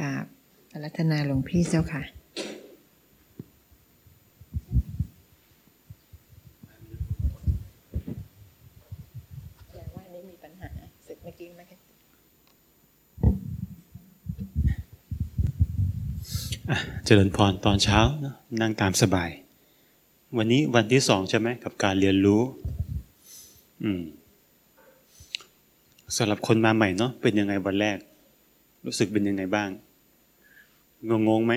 กราบอารัธนาหลวงพี่เจ้าค่ะอย่างว่านี้มีปัญหาสึกเมื่อกี้ไหมคะอะเจริญพรตอนเช้านะนั่งตามสบาย วันนี้วันที่สองใช่ไหมกับการเรียนรู้ อืมสำหรับคนมาใหม่เนาะเป็นยังไงวันแรก รู้สึกเป็นยังไงบ้าง งงงไหม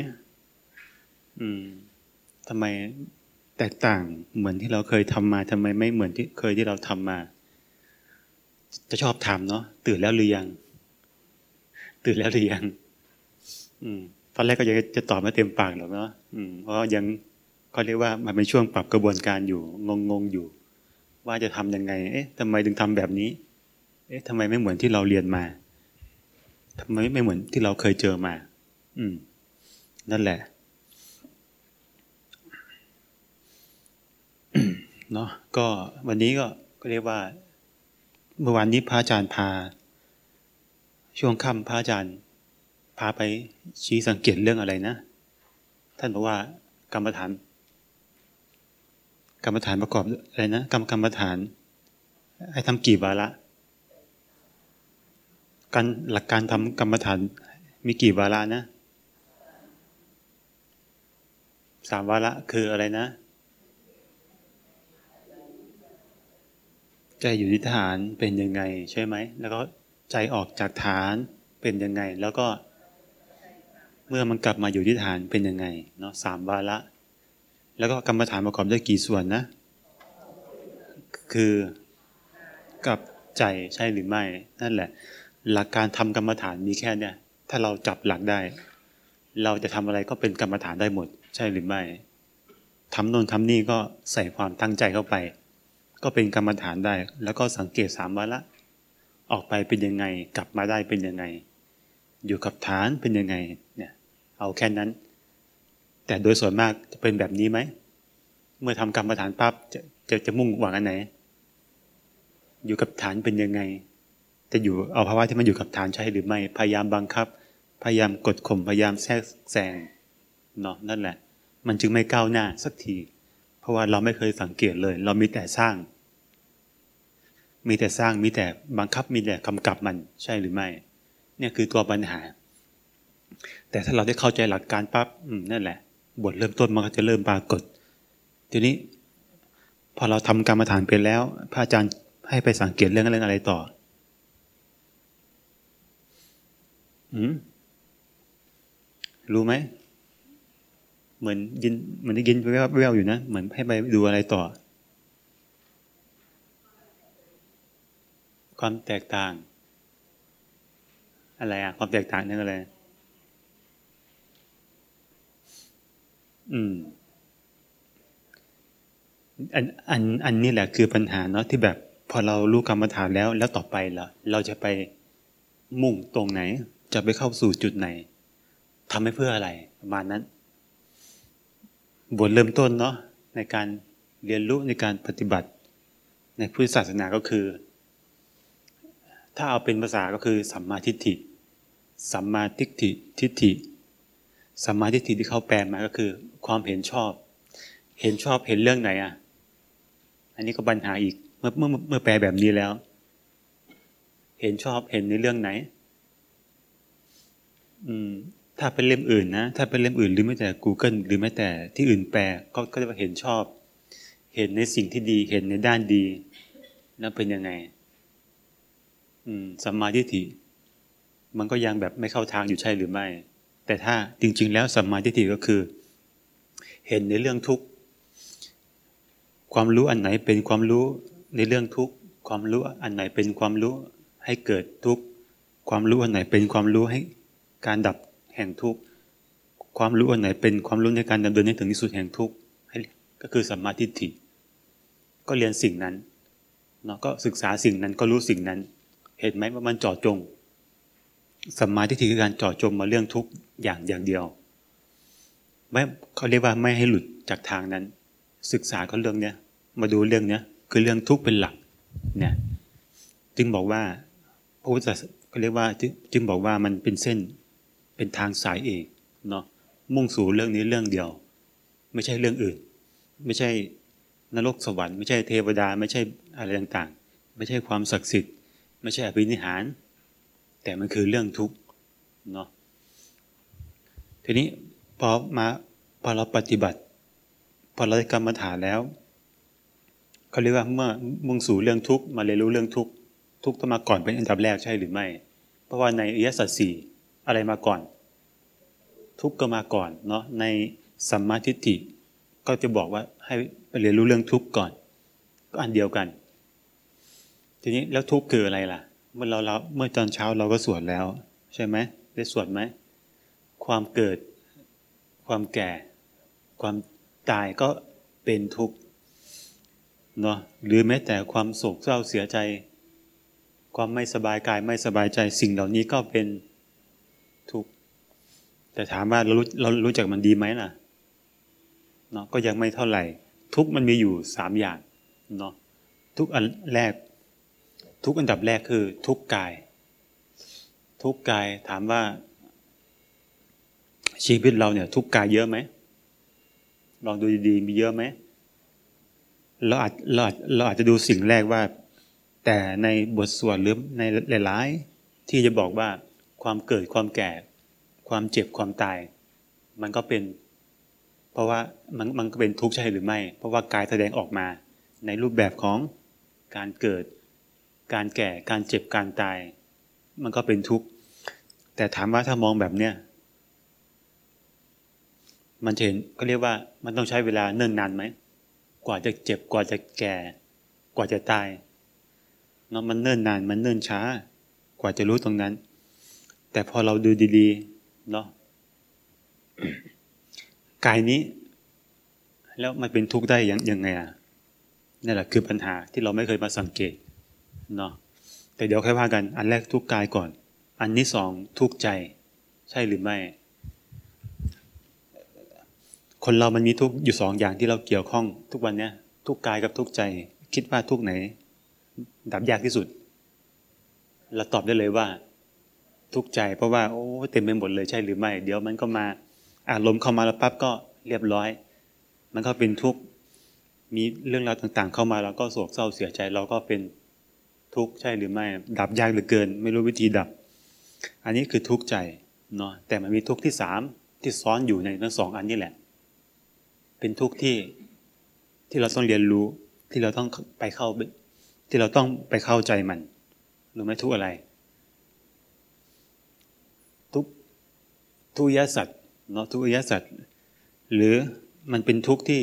อืมทำไมแตกต่างเหมือนที่เราเคยทำมาทำไมไม่เหมือนที่เคยที่เราทำมา จะชอบถามเนาะตื่นแล้วหรือยัง ตื่นแล้วหรือยัง อืมตอนแรกก็ยังจะตอบไม่เต็มปากหรอกเนาะอืมเพราะยังเขาเรียกว่ามันเป็นช่วงปรับกระบวนการอยู่ งงๆอยู่ ว่าจะทำยังไง เอ๊ะทำไมถึงทำแบบนี้ เอ๊ะทำไมไม่เหมือนที่เราเรียนมาทำไมไม่เหมือนที่เราเคยเจอมา อืม นั่นแหละเนาะก็วันนี้ก็ก็เรียกว่า เมื่อวานนี้พระอาจารย์พา ช่วงค่ำพระอาจารย์พาไปชี้สังเกตเรื่องอะไรนะ ท่านบอกว่ากรรมฐาน กรรมฐานประกอบอะไรนะกรรมกรรมฐานให้ทำกี่วาระการหลักการทำกรรมฐานมีกี่วาระนะ สามวาระคืออะไรนะ ใจอยู่ที่ฐานเป็นยังไงใช่ไหม แล้วก็ใจออกจากฐานเป็นยังไง แล้วก็เมื่อมันกลับมาอยู่ที่ฐานเป็นยังไงเนาะสามวาระ แล้วก็กรรมฐานประกอบด้วยกี่ส่วนนะ คือกับใจใช่หรือไม่นั่นแหละ หลักการทำกรรมฐานมีแค่เนี่ยถ้าเราจับหลักได้ เราจะทำอะไรก็เป็นกรรมฐานได้หมด ใช่หรือไม่ทำโน่นทำนี่ก็ใส่ความตั้งใจเข้าไป ก็เป็นกรรมฐานได้ แล้วก็สังเกตสามวาระออกไปเป็นยังไง กลับมาได้เป็นยังไง อยู่กับฐานเป็นยังไงเนี่ยเอาแค่นั้น แต่โดยส่วนมากจะเป็นแบบนี้ไหม เมื่อทำกรรมฐานปั๊บจะจะจะมุ่งหวังอันไหน อยู่กับฐานเป็นยังไง จะอยู่เอาภาวะที่มันอยู่กับฐานใช่หรือไม่ พยายามบังคับ พยายามกดข่มพยายามแทรกแซงเนาะนั่นแหละ มันจึงไม่ก้าวหน้าสักที เพราะว่าเราไม่เคยสังเกตเลย เรามีแต่สร้าง มีแต่สร้างมีแต่บังคับมีแต่กำกับมันใช่หรือไม่ เนี่ยคือตัวปัญหา แต่ถ้าเราได้เข้าใจหลักการปั๊บนั่นแหละ บทเริ่มต้นมันก็จะเริ่มปรากฏ ทีนี้ พอเราทำกรรมฐานเป็นแล้ว พระอาจารย์ให้ไปสังเกตเรื่องเรื่องอะไรต่อ อืมรู้ไหม เหมือนยินเหมือนได้ยินแววแววอยู่นะ เหมือนให้ไปดูอะไรต่อ ความแตกต่าง อะไรอะความแตกต่างนั่นอะไร อืมอันอันอันนี้แหละคือปัญหาเนาะที่แบบพอเรารู้กรรมฐานแล้ว แล้วต่อไปล่ะ เราจะไปมุ่งตรงไหน จะไปเข้าสู่จุดไหนทำให้เพื่ออะไร ประมาณนั้น บทเริ่มต้นเนาะในการเรียนรู้ในการปฏิบัติ ในพุทธศาสนาก็คือ ถ้าเอาเป็นภาษาก็คือสัมมาทิฏฐิสัมมาทิฏฐิทิฏฐิสัมมาทิฏฐิที่เขาแปลมาก็คือ ความเห็นชอบ เห็นชอบเห็นเรื่องไหนอะอันนี้ก็ปัญหาอีกเมื่อเมื่อเมื่อแปลแบบนี้แล้ว เห็นชอบเห็นในเรื่องไหน อืม ถ้าเป็นเล่มอื่นนะ ถ้าเป็นเล่มอื่นหรือแม้แต่ Google หรือแม้แต่ที่อื่นแปลก็ก็จะเห็นชอบ เห็นในสิ่งที่ดีเห็นในด้านดี แล้วเป็นยังไง อืมสัมมาทิฏฐิมันก็ยังแบบไม่เข้าทางอยู่ใช่หรือไม่ แต่ถ้าจริง ๆ แล้วสัมมาทิฏฐิก็คือ เห็นในเรื่องทุกข์ความรู้อันไหนเป็นความรู้ในเรื่องทุกข์ความรู้อันไหนเป็นความรู้ให้เกิดทุกข์ความรู้อันไหนเป็นความรู้ให้การดับ แห่งทุกข์ความรู้อันไหนเป็นความรู้ในการดำเนินให้ถึงที่สุดแห่งทุกข์ก็คือสัมมาทิฏฐิ ก็เรียนสิ่งนั้นเนาะก็ศึกษาสิ่งนั้นก็รู้สิ่งนั้น เห็นไหมว่ามันจาะจงสัมมาทิฏฐิคือการเจาะจงมาเรื่องทุกอย่างอย่างเดียวไม่เขาเรียกว่าไม่ให้หลุดจากทางนั้น ศึกษาก็เรื่องเนี้ยมาดูเรื่องเนี้ยคือเรื่องทุกเป็นหลักเนี่ยจึงบอกว่าพระพุทธศาสนาเขาเรียกว่าจึงบอกว่ามันเป็นเส้น เป็นทางสายเอกเนาะมุ่งสู่เรื่องนี้เรื่องเดียว ไม่ใช่เรื่องอื่น ไม่ใช่นรกสวรรค์ไม่ใช่เทวดาไม่ใช่อะไรต่างๆ ไม่ใช่ความศักดิ์สิทธิ์ ไม่ใช่อภินิหาร แต่มันคือเรื่องทุกข์เนาะทีนี้พอมาพอเราปฏิบัติ พอเราได้กรรมฐานแล้วเขาเรียกว่าเมื่อมุ่งสู่เรื่องทุกข์มาเรียนรู้เรื่องทุกข์ทุกข์ต้องมาก่อนเป็นอันดับแรกใช่หรือไม่ เพราะว่าในอริยสัจสี่ อะไรมาก่อน ทุกข์ก็มาก่อนเนาะในสัมมาทิฏฐิก็จะบอกว่าให้เรียนรู้เรื่องทุกข์ก่อน ก็อันเดียวกัน ทีนี้แล้วทุกข์คืออะไรล่ะ เมื่อเราเราเมื่อตอนเช้าเราก็สวดแล้ว ใช่ไหมได้สวดไหมความเกิด ความแก่ ความตายก็เป็นทุกข์เนาะหรือแม้แต่ความโศกเศร้าเสียใจ ความไม่สบายกายไม่สบายใจสิ่งเหล่านี้ก็เป็น ทุกข์แต่ถามว่าเรารู้เรารู้จักมันดีไหมล่ะเนาะก็ยังไม่เท่าไหร่ ทุกมันมีอยู่สามอย่างเนาะทุกอันแรก ทุกอันดับแรกคือ ทุกกาย ทุกกายถามว่า ชีวิตเราเนี่ย ทุกกายเยอะไหมลองดูดีๆมีเยอะไหมเราอาจเราอาจเราอาจจะดูสิ่งแรกว่า แต่ในบทสวดหรือในหลาย ๆ ที่จะบอกว่า ความเกิดความแก่ ความเจ็บความตาย มันก็เป็น เพราะว่ามันมันก็เป็นทุกข์ใช่หรือไม่ เพราะว่ากายแสดงออกมา ในรูปแบบของการเกิด การแก่การเจ็บการตาย มันก็เป็นทุกข์แต่ถามว่าถ้ามองแบบเนี้ยมันเห็นก็เรียกว่ามันต้องใช้เวลาเนิ่นนานไหมกว่าจะเจ็บกว่าจะแก่ กว่าจะตายเนาะมันเนิ่นนานมันเนิ่นช้ากว่าจะรู้ตรงนั้น แต่พอเราดูดีๆเนาะกายนี้ แล้วมันเป็นทุกข์ได้ยังยังไงอะนั่นแหละคือปัญหาที่เราไม่เคยมาสังเกตเนาะแต่เดี๋ยวค่อยว่ากัน อันแรกทุกข์กายก่อน อันที่สองทุกข์ใจ ใช่หรือไม่ คนเรามันมีทุกข์อยู่สองอย่างที่เราเกี่ยวข้องทุกวันเนี้ยทุกข์กายกับทุกข์ใจ คิดว่าทุกข์ไหน ดับยากที่สุด เราตอบได้เลยว่า ทุกข์ใจ เพราะว่าโอ้เต็มไปหมดเลยใช่หรือไม่ เดี๋ยวมันก็มาอารมณ์เข้ามาแล้วปั๊บก็เรียบร้อย มันก็เป็นทุกข์มีเรื่องราวต่างๆ เข้ามาเราก็โศกเศร้าเสียใจเราก็เป็นทุกข์ใช่หรือไม่ ดับยากเหลือเกิน ไม่รู้วิธีดับ อันนี้คือทุกข์ใจเนาะแต่มันมีทุกข์ที่สามที่ซ้อนอยู่ในทั้งสองอันนี้แหละ เป็นทุกข์ที่ที่เราต้องเรียนรู้ที่เราต้องไปเข้าที่เราต้องไปเข้าใจมันรู้ไหมทุกอะไร ทุก ทุกยสัตว์เนาะทุกยสัตว์หรือมันเป็นทุกข์ที่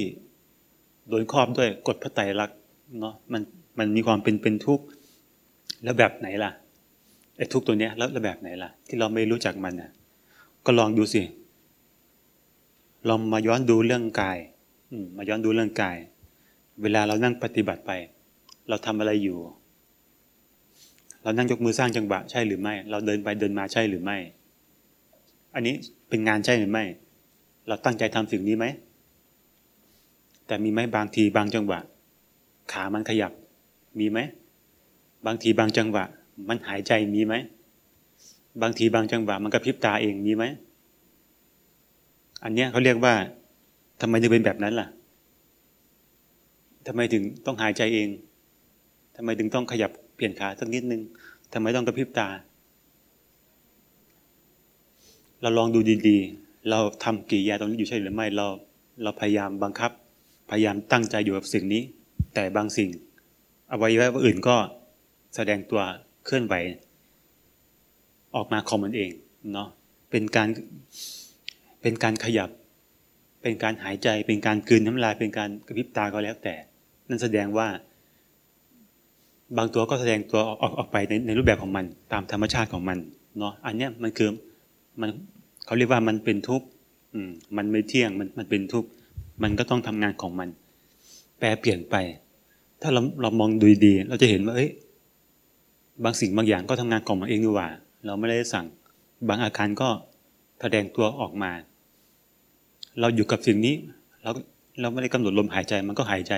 โดนครอบด้วยกฎพระไตรลักษณ์เนาะมันมันมีความเป็นเป็นทุกข์แล้วแบบไหนล่ะไอ้ทุกข์ตัวเนี้ยแล้วแล้วแบบไหนล่ะ ที่เราไม่รู้จักมันน่ะ ก็ลองดูสิลองมาย้อนดูเรื่องกายอืมมาย้อนดูเรื่องกาย เวลาเรานั่งปฏิบัติไป เราทำอะไรอยู่ เรานั่งยกมือสร้างจังหวะใช่หรือไม่ เราเดินไปเดินมาใช่หรือไม่ อันนี้เป็นงานใช่หรือไม่ เราตั้งใจทำสิ่งนี้ไหม แต่มีไหมบางทีบางจังหวะ ขามันขยับ มีไหม บางทีบางจังหวะ มันหายใจมีไหม บางทีบางจังหวะ มันกระพริบตาเองมีไหม อันเนี้ยเขาเรียกว่าทำไมถึงเป็นแบบนั้นล่ะทำไมถึงต้องหายใจเองทำไมถึงต้องขยับเปลี่ยนขาสักนิดนึงทำไมต้องกระพริบตา เราลองดูดีๆ เราทำกิริยาตรงนี้อยู่ใช่หรือไม่เราเราพยายามบังคับ พยายามตั้งใจอยู่กับสิ่งนี้ แต่บางสิ่งอวัยวะอื่นก็แสดงตัวเคลื่อนไหว ออกมาของมันเองเนาะเป็นการเป็นการขยับ เป็นการหายใจเป็นการกลืนน้ำลายเป็นการกระพริบตาก็แล้วแต่ นั่นแสดงว่า บางตัวก็แสดงตัวออกออกไปในในรูปแบบของมัน ตามธรรมชาติของมันเนาะอันเนี้ยมันคือ มันเขาเรียกว่ามันเป็นทุกข์อืมมันไม่เที่ยงมันมันเป็นทุกข์มันก็ต้องทำงานของมัน แปรเปลี่ยนไป ถ้าเราเรามองดูดี เราจะเห็นว่าเอ้ยบางสิ่งบางอย่างก็ทำงานของมันเองดีกว่า เราไม่ได้สั่ง บางอาการก็แสดงตัวออกมา เราอยู่กับสิ่งนี้ เราเราไม่ได้กำหนดลมหายใจมันก็หายใจ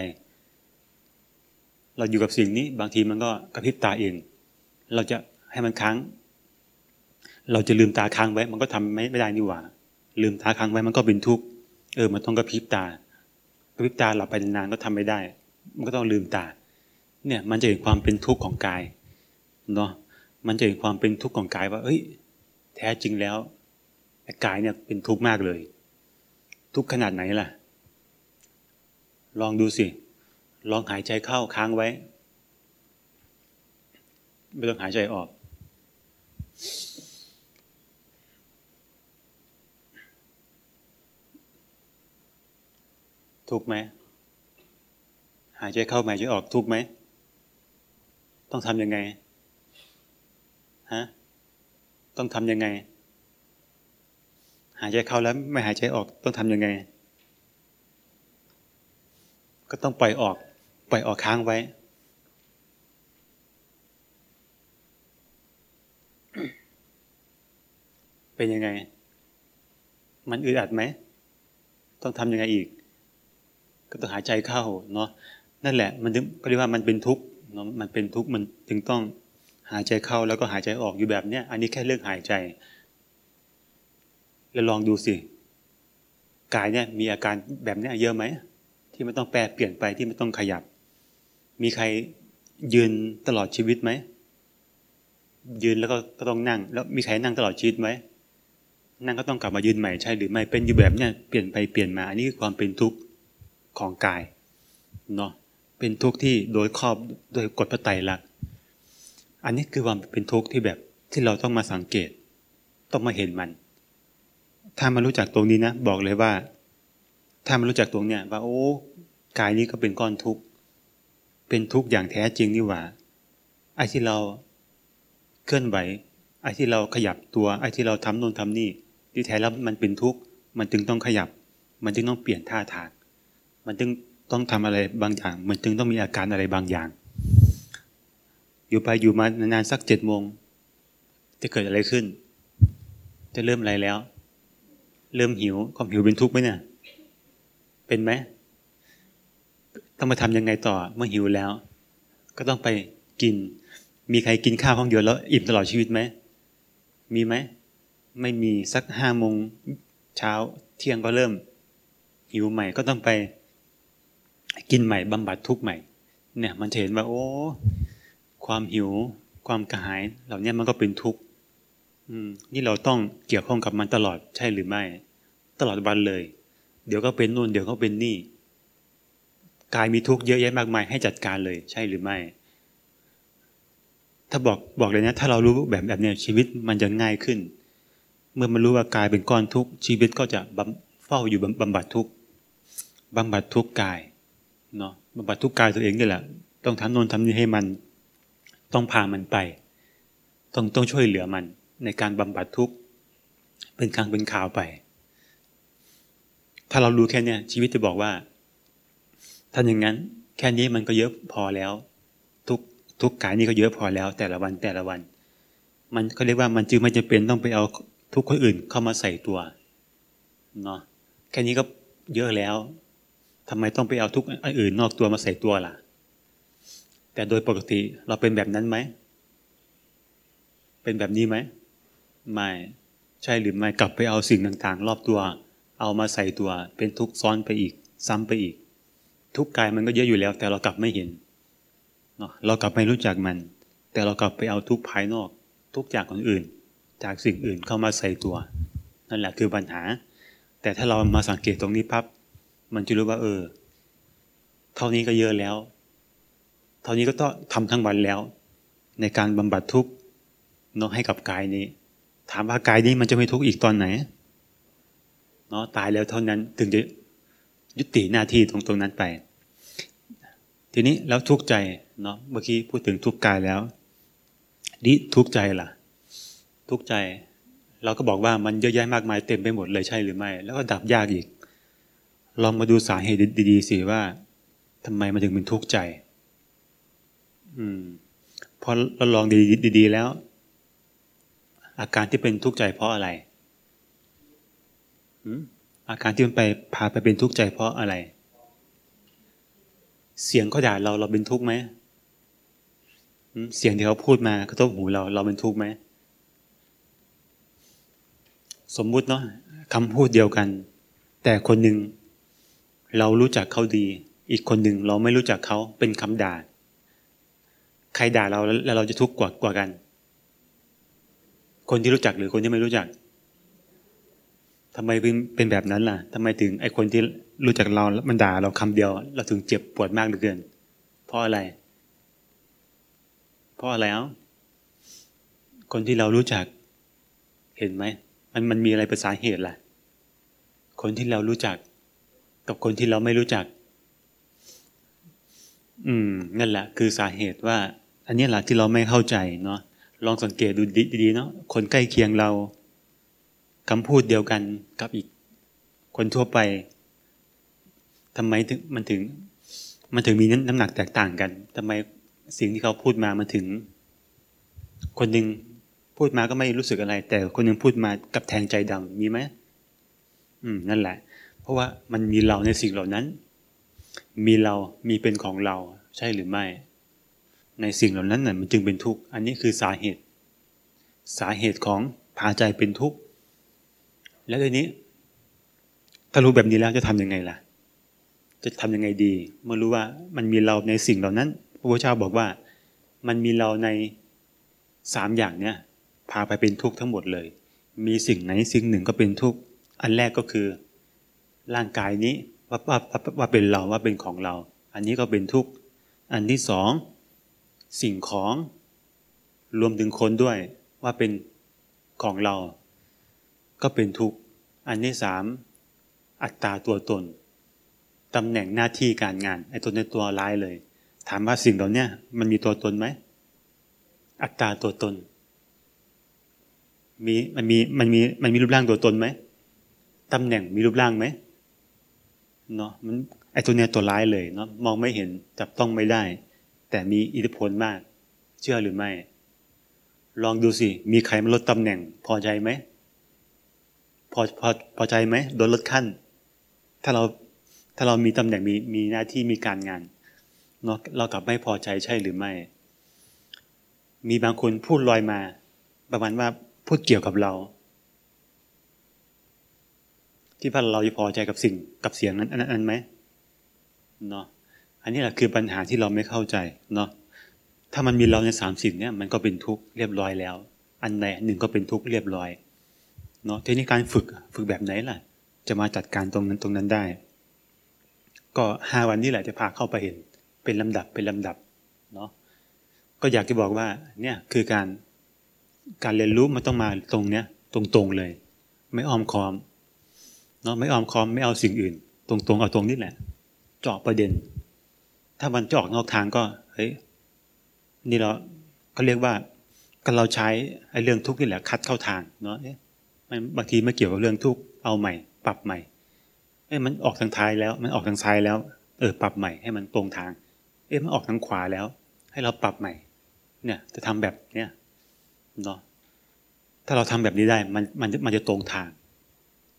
เราอยู่กับสิ่งนี้ บางทีมันก็กระพริบตาเอง เราจะให้มันค้าง เราจะลืมตาค้างไว้ มันก็ทำไม่ไม่ได้นี่หว่า ลืมตาค้างไว้มันก็เป็นทุกข์เออ มันต้องกระพริบตากระพริบตาหลับไปนานก็ทำไม่ได้ มันก็ต้องลืมตา เนี่ยมันจะเห็นความเป็นทุกข์ของกายเนาะมันจะเห็นความเป็นทุกข์ของกายว่า เอ้ย แท้จริงแล้วกายเนี่ยเป็นทุกข์มากเลย ทุกข์ขนาดไหนล่ะ ลองดูสิ ลองหายใจเข้าค้างไว้ ไม่ต้องหายใจออก ทุกไหมหายใจเข้าหายใจออกทุกไหม ต้องทำยังไงฮะต้องทำยังไง หายใจเข้าแล้วไม่หายใจออกต้องทำยังไง ก็ต้องปล่อยออก ปล่อยออกค้างไว้เป็นยังไง มันอึดอัดไหม ต้องทำยังไงอีก ก็ต้องหายใจเข้าเนาะนั่นแหละมันก็เรียกว่ามันเป็นทุกข์เนาะมันเป็นทุกข์มันจึงต้องหายใจเข้าแล้วก็หายใจออกอยู่แบบเนี้ยอันนี้แค่เรื่องหายใจ แล้วลองดูสิกายเนี่ยมีอาการแบบเนี้ยเยอะไหมที่มันต้องแปลเปลี่ยนไปที่มันต้องขยับ มีใครยืนตลอดชีวิตไหมยืนแล้วก็ก็ต้องนั่ง แล้วมีใครนั่งตลอดชีวิตไหมนั่งก็ต้องกลับมายืนใหม่ใช่หรือไม่เป็นอยู่แบบเนี้ยเปลี่ยนไปเปลี่ยนมาอันนี้คือความเป็นทุกข์ ของกายเนาะเป็นทุกข์ที่โดยครอบโดยกฎพระไตรลักษณ์อันนี้คือความเป็นทุกข์ที่แบบที่เราต้องมาสังเกต ต้องมาเห็นมัน ถ้ามารู้จักตรงนี้นะบอกเลยว่า ถ้ามารู้จักตรงเนี้ยว่าโอ้กายนี้ก็เป็นก้อนทุกข์เป็นทุกข์อย่างแท้จริงนี่หว่าไอ้ที่เราเคลื่อนไหวไอ้ที่เราขยับตัวไอ้ที่เราทำโน่นทำนี่ที่แท้แล้วมันเป็นทุกข์มันจึงต้องขยับ มันจึงต้องเปลี่ยนท่าทาง มันจึงต้องทำอะไรบางอย่าง มันจึงต้องมีอาการอะไรบางอย่าง อยู่ไปอยู่มานานสักเจ็ดโมง จะเกิดอะไรขึ้น จะเริ่มอะไรแล้ว เริ่มหิวความหิวเป็นทุกข์ไหมเนี่ย เป็นไหม ต้องมาทำยังไงต่อเมื่อหิวแล้ว ก็ต้องไปกิน มีใครกินข้าวห้องเดียวแล้วอิ่มตลอดชีวิตไหม มีไหม ไม่มีสักห้าโมงเช้าเที่ยงก็เริ่ม หิวใหม่ก็ต้องไป กินใหม่บำบัดทุกข์ใหม่ เนี่ยมันจะเห็นว่า โอ้ ความหิว ความกระหาย เหล่านี้มันก็เป็นทุกข์นี่เราต้องเกี่ยวข้องกับมันตลอดใช่หรือไม่ ตลอดวันเลย เดี๋ยวก็เป็นนู่นเดี๋ยวก็เป็นนี่กายมีทุกข์เยอะแยะมากมายให้จัดการเลย ใช่หรือไม่ ถ้าบอกบอกเลยนะ ถ้าเรารู้แบบแบบเนี้ยชีวิตมันจะง่ายขึ้น เมื่อมันรู้ว่ากายเป็นก้อนทุกข์ชีวิตก็จะเฝ้าอยู่บำบัดทุกข์บำบัดทุกข์กาย เนาะบำบัดทุกข์กายตัวเองนี่แหละ ต้องทำโน่นทำนี่ให้มัน ต้องพามันไป ต้องต้องช่วยเหลือมัน ในการบำบัดทุกข์เป็นครั้งเป็นข่าวไป ถ้าเรารู้แค่เนี้ยชีวิตจะบอกว่า ถ้าอย่างนั้น แค่นี้มันก็เยอะพอแล้ว ทุกทุกกายนี้ก็เยอะพอแล้ว แต่ละวันแต่ละวัน มันก็เรียกว่ามันจึงไม่จำเป็นต้องไปเอาทุกคนอื่นเข้ามาใส่ตัวเนาะแค่นี้ก็เยอะแล้ว ทำไมต้องไปเอาทุกอันอื่นนอกตัวมาใส่ตัวล่ะ แต่โดยปกติเราเป็นแบบนั้นไหม เป็นแบบนี้ไหม ไม่ใช่หรือไม่กลับไปเอาสิ่งต่างๆ รอบตัว เอามาใส่ตัว เป็นทุกซ้อนไปอีก ซ้ำไปอีก ทุกกายมันก็เยอะอยู่แล้ว แต่เรากลับไม่เห็นเนาะเรากลับไม่รู้จักมัน แต่เรากลับไปเอาทุกภายนอก ทุกจากคนอื่น จากสิ่งอื่นเข้ามาใส่ตัว นั่นแหละคือปัญหา แต่ถ้าเรามาสังเกตตรงนี้ปั๊บ มันจะรู้ว่า เออ เท่านี้ก็เยอะแล้ว เท่านี้ก็ต้องทำทั้งวันแล้ว ในการบำบัดทุกข์เนาะให้กับกายนี้ ถามว่ากายนี้มันจะไม่ทุกข์อีกตอนไหนเนาะตายแล้วเท่านั้นถึงจะยุติหน้าที่ตรงตรงนั้นไป ทีนี้แล้วทุกข์ใจเนาะเมื่อกี้พูดถึงทุกข์กายแล้วดิทุกข์ใจล่ะ ทุกข์ใจ เราก็บอกว่ามันเยอะแยะมากมายเต็มไปหมดเลยใช่หรือไม่ แล้วก็ดับยากอีก ลองมาดูสาเหตุดีๆสิว่าทำไมมันถึงเป็นทุกข์ใจ อืมพอเราลองดีๆแล้ว อาการที่เป็นทุกข์ใจเพราะอะไรอาการที่มันไปพาไปเป็นทุกข์ใจเพราะอะไร เสียงเขาด่าเราเราเป็นทุกข์ไหมเสียงที่เขาพูดมากระทบหูเราเราเป็นทุกข์ไหมสมมุติเนาะคำพูดเดียวกัน แต่คนหนึ่ง เรารู้จักเขาดี อีกคนหนึ่งเราไม่รู้จักเขาเป็นคำด่า ใครด่าเราแล้วเราจะทุกข์กว่ากว่ากัน คนที่รู้จักหรือคนที่ไม่รู้จักทำไมเป็นเป็นแบบนั้นล่ะทำไมถึงไอ้คนที่รู้จักเราแล้วมันด่าเราคำเดียว เราถึงเจ็บปวดมากเหลือเกิน เพราะอะไร เพราะอะไรเอ้าคนที่เรารู้จัก เห็นไหม มันมันมีอะไรเป็นสาเหตุล่ะ คนที่เรารู้จัก กับคนที่เราไม่รู้จัก อืม นั่นแหละ คือสาเหตุว่า อันนี้แหละที่เราไม่เข้าใจเนาะลองสังเกตดูดีๆเนาะคนใกล้เคียงเราคำพูดเดียวกันกับอีก คนทั่วไปทำไมถึงมันถึง มันถึงมีน้ำหนักแตกต่างกันทำไมสิ่งที่เขาพูดมามันถึง คนหนึ่งพูดมาก็ไม่รู้สึกอะไร แต่คนหนึ่งพูดมากับแทงใจดำมีไหมอืม นั่นแหละ เพราะว่ามันมีเราในสิ่งเหล่านั้น มีเรามีเป็นของเราใช่หรือไม่ ในสิ่งเหล่านั้นน่ะมันจึงเป็นทุกข์อันนี้คือสาเหตุ สาเหตุของพาใจเป็นทุกข์แล้วทีนี้ ถ้ารู้แบบนี้แล้วจะทำยังไงล่ะ จะทำยังไงดี เมื่อรู้ว่ามันมีเราในสิ่งเหล่านั้น พระพุทธเจ้าบอกว่า มันมีเราในสามอย่างเนี้ยพาไปเป็นทุกข์ทั้งหมดเลย มีสิ่งไหนสิ่งหนึ่งก็เป็นทุกข์ อันแรกก็คือ ร่างกายนี้ว่าว่าว่าเป็นเราว่าเป็นของเรา อันนี้ก็เป็นทุกข์ อันที่สองสิ่งของรวมถึงคนด้วยว่าเป็นของเรา ก็เป็นทุกข์ อันที่สามอัตตาตัวตนตำแหน่งหน้าที่การงานไอ้ตัวในตัวร้ายเลย ถามว่าสิ่งเหล่านี้มันมีตัวตนไหมอัตตาตัวตนมีมันมีมันมีมันมีรูปร่างตัวตนไหมตำแหน่งมีรูปร่างไหม เนาะมันไอตัวเนี้ยตัวร้ายเลยเนาะมองไม่เห็นจับต้องไม่ได้ แต่มีอิทธิพลมาก เชื่อหรือไม่ ลองดูสิ มีใครมาลดตำแหน่ง พอใจไหมพอพอพอใจไหมโดนลดขั้น ถ้าเราถ้าเรามีตำแหน่งมีมีหน้าที่มีการงานเนาะเรากลับไม่พอใจใช่หรือไม่ มีบางคนพูดลอยมา ประมาณว่าพูดเกี่ยวกับเรา ที่พาเราจะพอใจกับสิ่งกับเสียงนั้นอันนั้นไหมเนาะอันนี้แหละคือปัญหาที่เราไม่เข้าใจเนาะถ้ามันมีเราในสามสิ่งเนี้ยมันก็เป็นทุกข์เรียบร้อยแล้ว อันใดหนึ่งก็เป็นทุกข์เรียบร้อยเนาะทีนี้การฝึกฝึกแบบไหนล่ะ จะมาจัดการตรงนั้นตรงนั้นได้ ก็ห้าวันนี้แหละจะพาเข้าไปเห็น เป็นลำดับเป็นลำดับเนาะก็อยากจะบอกว่าเนี่ยคือการการเรียนรู้มันต้องมาตรงเนี้ยตรงๆเลย ไม่อ้อมค้อม เนาะไม่อ้อมคอมไม่เอาสิ่งอื่น ตรงๆเอาตรงนี้แหละ เจาะประเด็น ถ้ามันจะออกนอกทางก็เฮ้ยนี่เราเขาเรียกว่าก็เราใช้ไอ้เรื่องทุกข์นี่แหละคัดเข้าทางเนาะมันบางทีไม่เกี่ยวกับเรื่องทุกข์เอาใหม่ ปรับใหม่เอ้มันออกทางท้ายแล้วมันออกทางซ้ายแล้ว เออปรับใหม่ให้มันตรงทาง เอ้มันออกทางขวาแล้ว ให้เราปรับใหม่ เนี่ยจะทำแบบเนี้ยเนาะถ้าเราทำแบบนี้ได้มันมันมันจะตรงทาง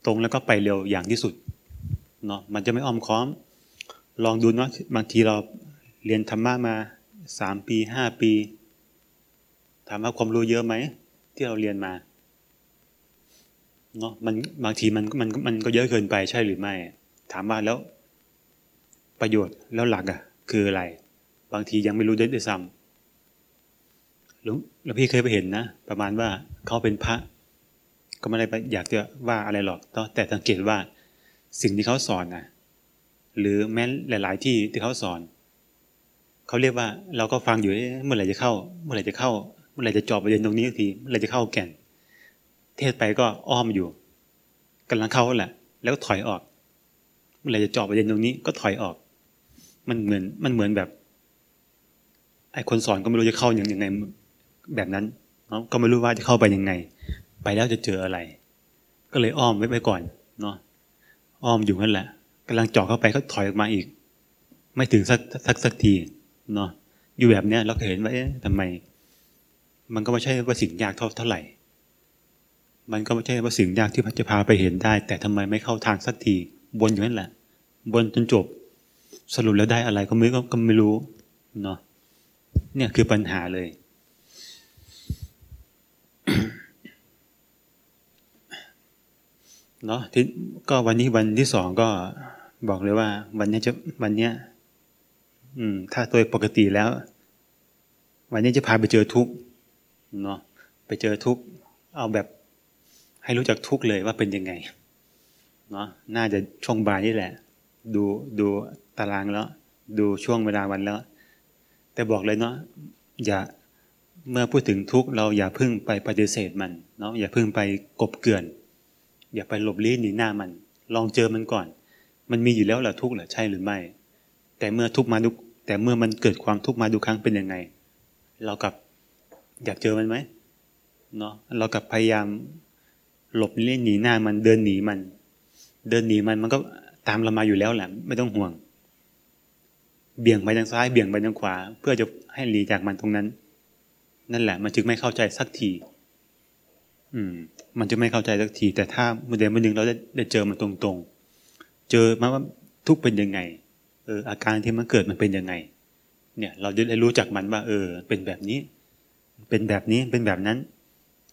ตรงแล้วก็ไปเร็วอย่างที่สุดเนาะมันจะไม่อ้อมค้อม ลองดูเนาะบางทีเราเรียนธรรมะมาสามปีห้าปีถามว่าความรู้เยอะไหมที่เราเรียนมาเนาะมันบางทีมันมันมันก็เยอะเกินไปใช่หรือไม่ ถามว่าแล้ว ประโยชน์แล้วหลักอะ่ะ คืออะไร บางทียังไม่รู้ด้วยซ้ำหลวงหลวงพี่เคยไปเห็นนะ ประมาณว่าเขาเป็นพระ ก็ไม่ได้อยากจะว่าอะไรหรอกแต่สังเกตว่าสิ่งที่เขาสอนนะหรือแม้หลาย ๆ ที่ที่เขาสอนเขาเรียกว่าเราก็ฟังอยู่เมื่อไหร่จะเข้า เมื่อไหร่จะเข้า เมื่อไหร่จะจอบประเด็นตรงนี้ทีเมื่อไหร่จะเข้าแก่น เทศไปก็อ้อมอยู่กำลังเข้าแหละ แล้วก็ถอยออก เมื่อไหร่จะจอบประเด็นตรงนี้ก็ถอยออก มันเหมือนมันเหมือนแบบไอ้คนสอนก็ไม่รู้จะเข้าอย่างยังไงแบบนั้นเนาะก็ไม่รู้ว่าจะเข้าไปยังไง ไปแล้วจะเจออะไร ก็เลยอ้อมไว้ไปก่อนเนาะอ้อมอยู่นั่นแหละกำลังเจาะเข้าไปก็ถอยออกมาอีก ไม่ถึงสักสักสักทีเนาะอยู่แบบเนี้ยเราก็เห็นว่าเอ๊ะทำไม มันก็ไม่ใช่ว่าสิ่งยากเท่าเท่าไหร่ มันก็ไม่ใช่ว่าสิ่งยากที่จะพาไปเห็นได้ แต่ทำไมไม่เข้าทางสักทีบนอยู่นั่นแหละบนจนจบ สรุปแล้วได้อะไรก็ไม่ก็ไม่รู้เนาะเนี่ยคือปัญหาเลย เนาะที่ก็วันนี้วันที่สองก็บอกเลยว่า วันนี้จะวันเนี้ย อืม ถ้าโดยปกติแล้ว วันนี้จะพาไปเจอทุกเนาะไปเจอทุกเอาแบบให้รู้จักทุกเลยว่าเป็นยังไงเนาะน่าจะช่วงบ่ายนี่แหละ ดูดูตารางแล้ว ดูช่วงเวลาวันแล้ว แต่บอกเลยเนาะอย่าเมื่อพูดถึงทุกเราอย่าพึ่งไปปฏิเสธมันเนาะอย่าพึ่งไปกบเกลื่อน อย่าไปหลบลี้หนีหน้ามัน ลองเจอมันก่อน มันมีอยู่แล้วแหละทุกข์แหละใช่หรือไม่ แต่เมื่อทุกข์มาทุแต่เมื่อมันเกิดความทุกข์มาทุกครั้งเป็นยังไง เรากับอยากเจอมันไหมเนาะเรากับพยายามหลบเลี่ยหนีหน้ามันเดินหนีมัน เดินหนีมันมันก็ตามเรามาอยู่แล้วแหละไม่ต้องห่วง เบี่ยงไปทางซ้ายเบี่ยงไปทางขวา เพื่อจะให้หลีจากมันตรงนั้น นั่นแหละ มันจึงไม่เข้าใจสักที อืม มันจะไม่เข้าใจสักที แต่ถ้าเมื่อใดเมื่อหนึ่งเราได้ได้เจอมันตรงๆ เจอมาว่าทุกเป็นยังไงเอออาการที่มันเกิดมันเป็นยังไง เนี่ย เราจะได้รู้จักมันว่า เออ เป็นแบบนี้ เป็นแบบนี้เป็นแบบนั้น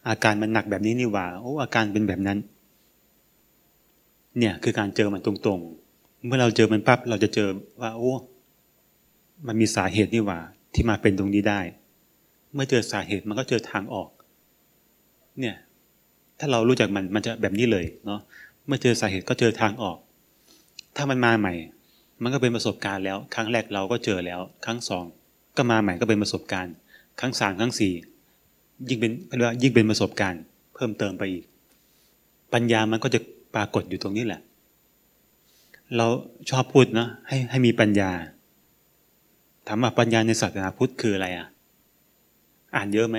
อาการมันหนักแบบนี้นี่หว่าโอ้อาการเป็นแบบนั้น เนี่ยคือการเจอมันตรงๆ เมื่อเราเจอมันปั๊บเราจะเจอว่า โอ้ มันมีสาเหตุนี่หว่า ที่มาเป็นตรงนี้ได้ เมื่อเจอสาเหตุมันก็เจอทางออก เนี่ย ถ้าเรารู้จักมันมันจะแบบนี้เลยเนาะเมื่อเจอสาเหตุก็เจอทางออก ถ้ามันมาใหม่ มันก็เป็นประสบการณ์แล้ว ครั้งแรกเราก็เจอแล้ว ครั้งสองก็มาใหม่ก็เป็นประสบการณ์ ครั้งสามครั้งสี่ยิ่งเป็นเรียกว่ายิ่งเป็นประสบการณ์ เพิ่มเติมไปอีก ปัญญามันก็จะปรากฏอยู่ตรงนี้แหละ เราชอบพูดเนาะให้ให้มีปัญญาถามว่าปัญญาในศาสนาพุทธคืออะไรอะ อ่านเยอะไหม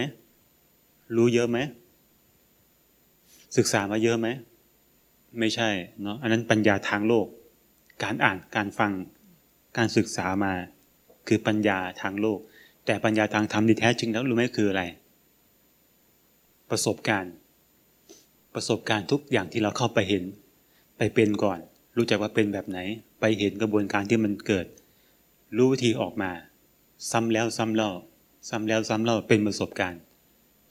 รู้เยอะไหม ศึกษามาเยอะไหม ไม่ใช่เนาะอันนั้นปัญญาทางโลก การอ่านการฟังการศึกษามาคือปัญญาทางโลก แต่ปัญญาทางธรรมที่แท้จริงแล้วรู้ไหมคืออะไร ประสบการณ์ ประสบการณ์ทุกอย่างที่เราเข้าไปเห็น ไปเป็นก่อน รู้จักว่าเป็นแบบไหน ไปเห็นกระบวนการที่มันเกิด รู้วิธีออกมา ซ้ำแล้วซ้ำเล่า ซ้ำแล้วซ้ำเล่าเป็นประสบการณ์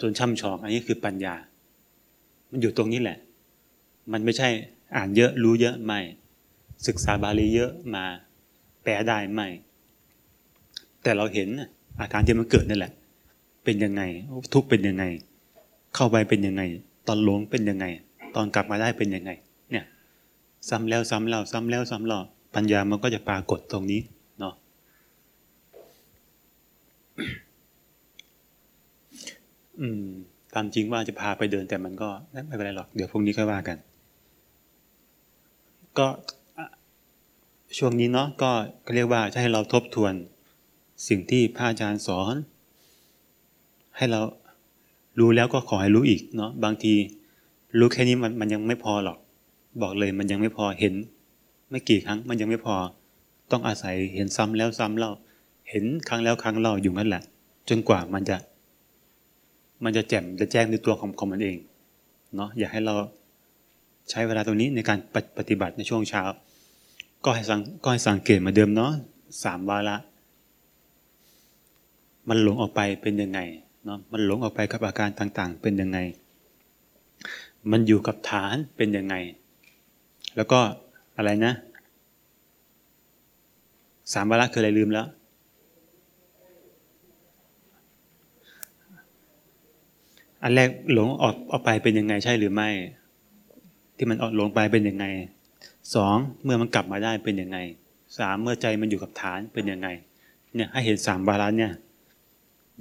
จนช่ำชองอันนี้คือปัญญา มันอยู่ตรงนี้แหละ มันไม่ใช่อ่านเยอะรู้เยอะไม่ ศึกษาบาลีเยอะมา แปลได้ไม่ แต่เราเห็นอาการที่มันเกิดนั่นแหละ เป็นยังไง ทุกเป็นยังไง เข้าไปเป็นยังไง ตอนหลงเป็นยังไง ตอนกลับมาได้เป็นยังไง เนี่ย ซ้ำแล้วซ้ำเล่าซ้ำแล้วซ้ำเล่าปัญญามันก็จะปรากฏตรงนี้เนาะอืม ตามจริงว่าจะพาไปเดินแต่มันก็ไม่เป็นไรหรอกเดี๋ยวพรุ่งนี้ค่อยว่ากัน ก็ช่วงนี้เนาะก็เรียกว่าจะให้เราทบทวนสิ่งที่พระอาจารย์สอน ให้เรารู้แล้วก็ขอให้รู้อีกเนาะบางทีรู้แค่นี้มันมันยังไม่พอหรอก บอกเลยมันยังไม่พอเห็น ไม่กี่ครั้งมันยังไม่พอ ต้องอาศัยเห็นซ้ำแล้วซ้ำเล่า เห็นครั้งแล้วครั้งเล่าอยู่นั่นแหละ จนกว่ามันจะ มันจะแจ่มจะแจ้งในตัวของของมันเองเนาะอยากให้เราใช้เวลาตรงนี้ในการปฏิบัติในช่วงเช้า ก็ให้สังก็ให้สังเกตมาเดิมเนาะสามวาระมันหลงออกไปเป็นยังไงเนาะมันหลงออกไปกับอาการต่างๆ เป็นยังไง มันอยู่กับฐานเป็นยังไง แล้วก็อะไรนะสามวาระคืออะไรลืมแล้ว อันแรกหลงออกออกไปเป็นยังไงใช่หรือไม่ ที่มันออกหลงไปเป็นยังไงสองเมื่อมันกลับมาได้เป็นยังไงสามเมื่อใจมันอยู่กับฐานเป็นยังไง เนี่ยให้เห็นสามบาลานเนี่ย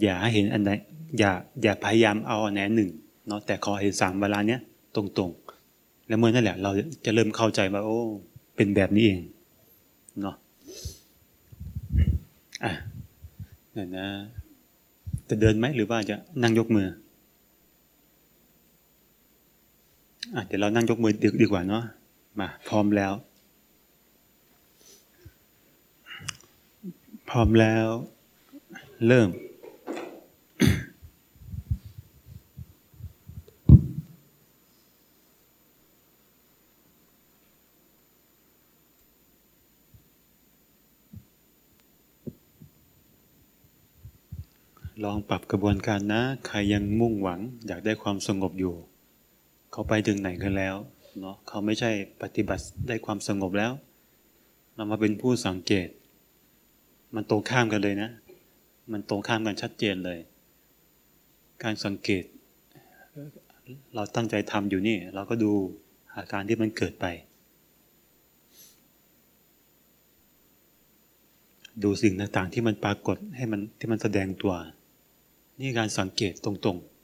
อย่าให้เห็นอันใดอย่าอย่าพยายามเอาอันไหนหนึ่งเนาะแต่ขอเห็นสามบาลานเนี่ยตรงๆ แล้วเมื่อนั่นแหละ เราจะเริ่มเข้าใจว่าโอ้เป็นแบบนี้เองเนาะอะเนี่ยนะ จะเดินไหมหรือว่าจะนั่งยกมืออะ เดี๋ยวเรานั่งยกมือดีกว่าเนาะมา พร้อมแล้ว พร้อมแล้ว เริ่ม ลองปรับกระบวนการนะ ใครยังมุ่งหวัง อยากได้ความสงบอยู่ เขาไปถึงไหนกันแล้วเนาะเขาไม่ใช่ปฏิบัติได้ความสงบแล้วเรามาเป็นผู้สังเกต มันตรงข้ามกันเลยนะ มันตรงข้ามกันชัดเจนเลย การสังเกต เราตั้งใจทำอยู่นี่ เราก็ดูอาการที่มันเกิดไป ดูสิ่งต่างๆที่มันปรากฏให้มันที่มันแสดงตัว นี่การสังเกตตรงๆ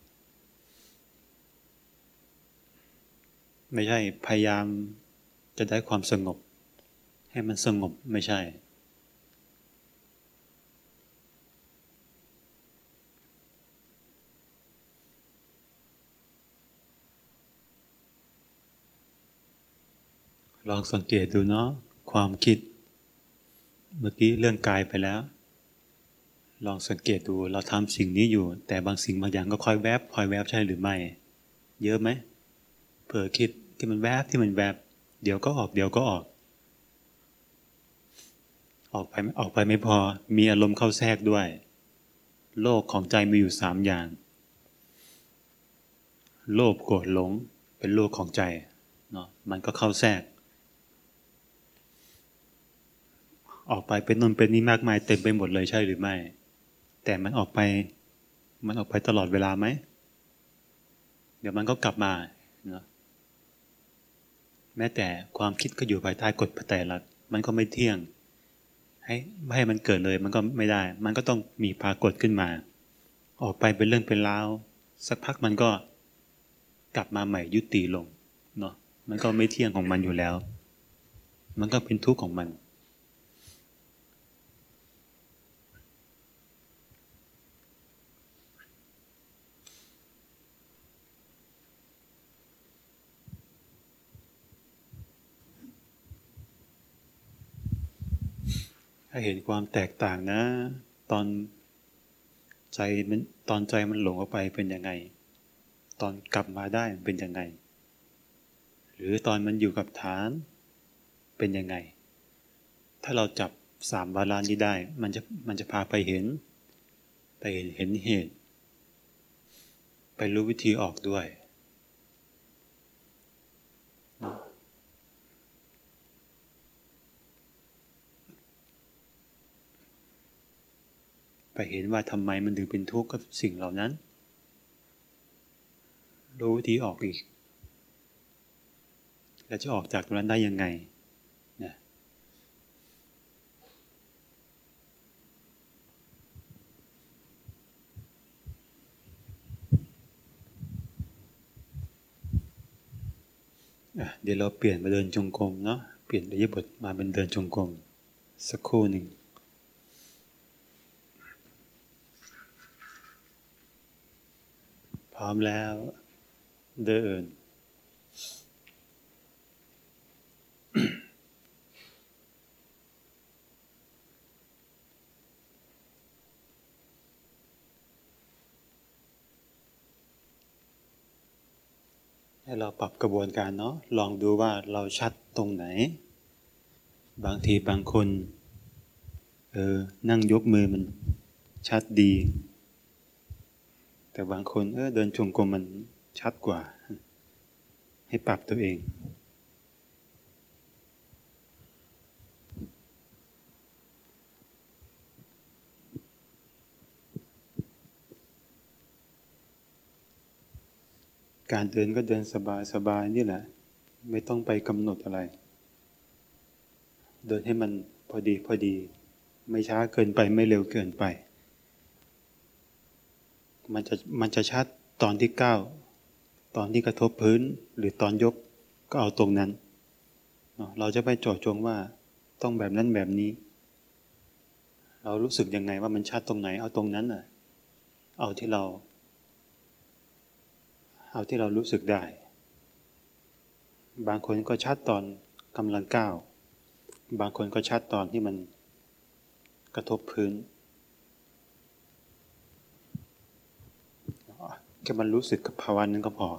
ไม่ใช่พยายามจะได้ความสงบ ให้มันสงบไม่ใช่ ลองสังเกตดูเนาะความคิด เมื่อกี้เรื่องกายไปแล้ว ลองสังเกตดูเราทำสิ่งนี้อยู่ แต่บางสิ่งบางอย่างก็คอยแวบคอยแวบใช่หรือไม่ เยอะไหม เผลอคิดที่มันแวบที่มันแวบเดี๋ยวก็ออกเดี๋ยวก็ออก ออกไปออกไปไม่พอมีอารมณ์เข้าแทรกด้วย โลกของใจมีอยู่สามอย่าง โลภโกรธหลงเป็นโลกของใจเนาะมันก็เข้าแทรก ออกไปเป็นนนเป็นนี้มากมายเต็มไปหมดเลยใช่หรือไม่ แต่มันออกไปมันออกไปตลอดเวลาไหม เดี๋ยวมันก็กลับมา แม้แต่ความคิดก็อยู่ภายใต้กฎพระไตรลักษณ์มันก็ไม่เที่ยง ให้ไม่ให้มันเกิดเลยมันก็ไม่ได้ มันก็ต้องมีปรากฏขึ้นมา ออกไปเป็นเรื่องเป็นราวสักพักมันก็กลับมาใหม่ยุติลงเนาะมันก็ไม่เที่ยงของมันอยู่แล้ว มันก็เป็นทุกข์ของมัน ถ้าเห็นความแตกต่างนะ ตอนใจมันตอนใจมันหลงออกไปเป็นยังไง ตอนกลับมาได้เป็นยังไง หรือตอนมันอยู่กับฐานเป็นยังไง ถ้าเราจับสามบาลานนี้ได้ มันจะมันจะพาไปเห็น ไปเห็นเห็นเหตุ ไปรู้วิธีออกด้วย ไปเห็นว่าทำไมมันถึงเป็นทุกข์กับสิ่งเหล่านั้น รู้วิธีออกอีกแล้วจะออกจากตรงนั้นได้ยังไงนะเดี๋ยวเราเปลี่ยนมาเดินจงกรมเนาะ เปลี่ยนอิริยาบถมาเป็นเดินจงกรมสักครู่หนึ่ง พร้อมแล้วเดิน ให้เราปรับกระบวนการเนาะลองดูว่าเราชัดตรงไหน บางทีบางคน เออ นั่งยกมือมันชัดดี แต่บางคนเออเดินจงกรมมันชัดกว่า ให้ปรับตัวเอง การเดินก็เดินสบายสบายนี่แหละ ไม่ต้องไปกำหนดอะไร เดินให้มันพอดีพอดี ไม่ช้าเกินไปไม่เร็วเกินไป มันจะมันจะชัดตอนที่ก้าวตอนที่กระทบพื้นหรือตอนยกก็เอาตรงนั้น เราจะไปจาะจงว่าต้องแบบนั้นแบบนี้ เรารู้สึกยังไงว่ามันชัดตรงไหน เอาตรงนั้นอะเอาที่เรา เอาที่เรารู้สึกได้ บางคนก็ชัดตอนกำลังก้าว บางคนก็ชัดตอนที่มันกระทบพื้น แค่มันรู้สึกกับภาวะนั้นก็พอ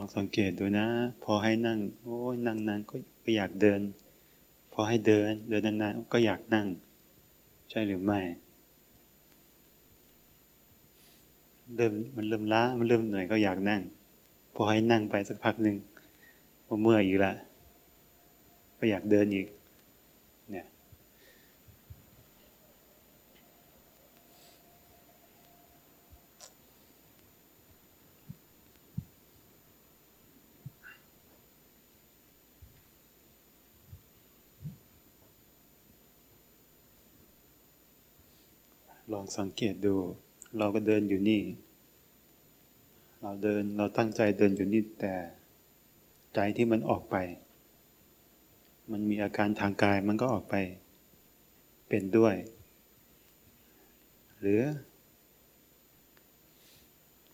อง สังเกตดูนะ พอให้นั่ง โอ้ยนั่งนานก็ก็อยากเดิน พอให้เดิน เดินนานๆก็อยากนั่ง ใช่หรือไม่เริ่มมันเริ่มล้ามันเริ่มเหนื่อยก็อยากนั่ง พอให้นั่งไปสักพักหนึ่งพอเมื่อยอีกละก็อยากเดินอีก องสังเกตดู เราก็เดินอยู่นี่ เราเดินเราตั้งใจเดินอยู่นี่แต่ใจที่มันออกไป มันมีอาการทางกายมันก็ออกไป เป็นด้วย หรือ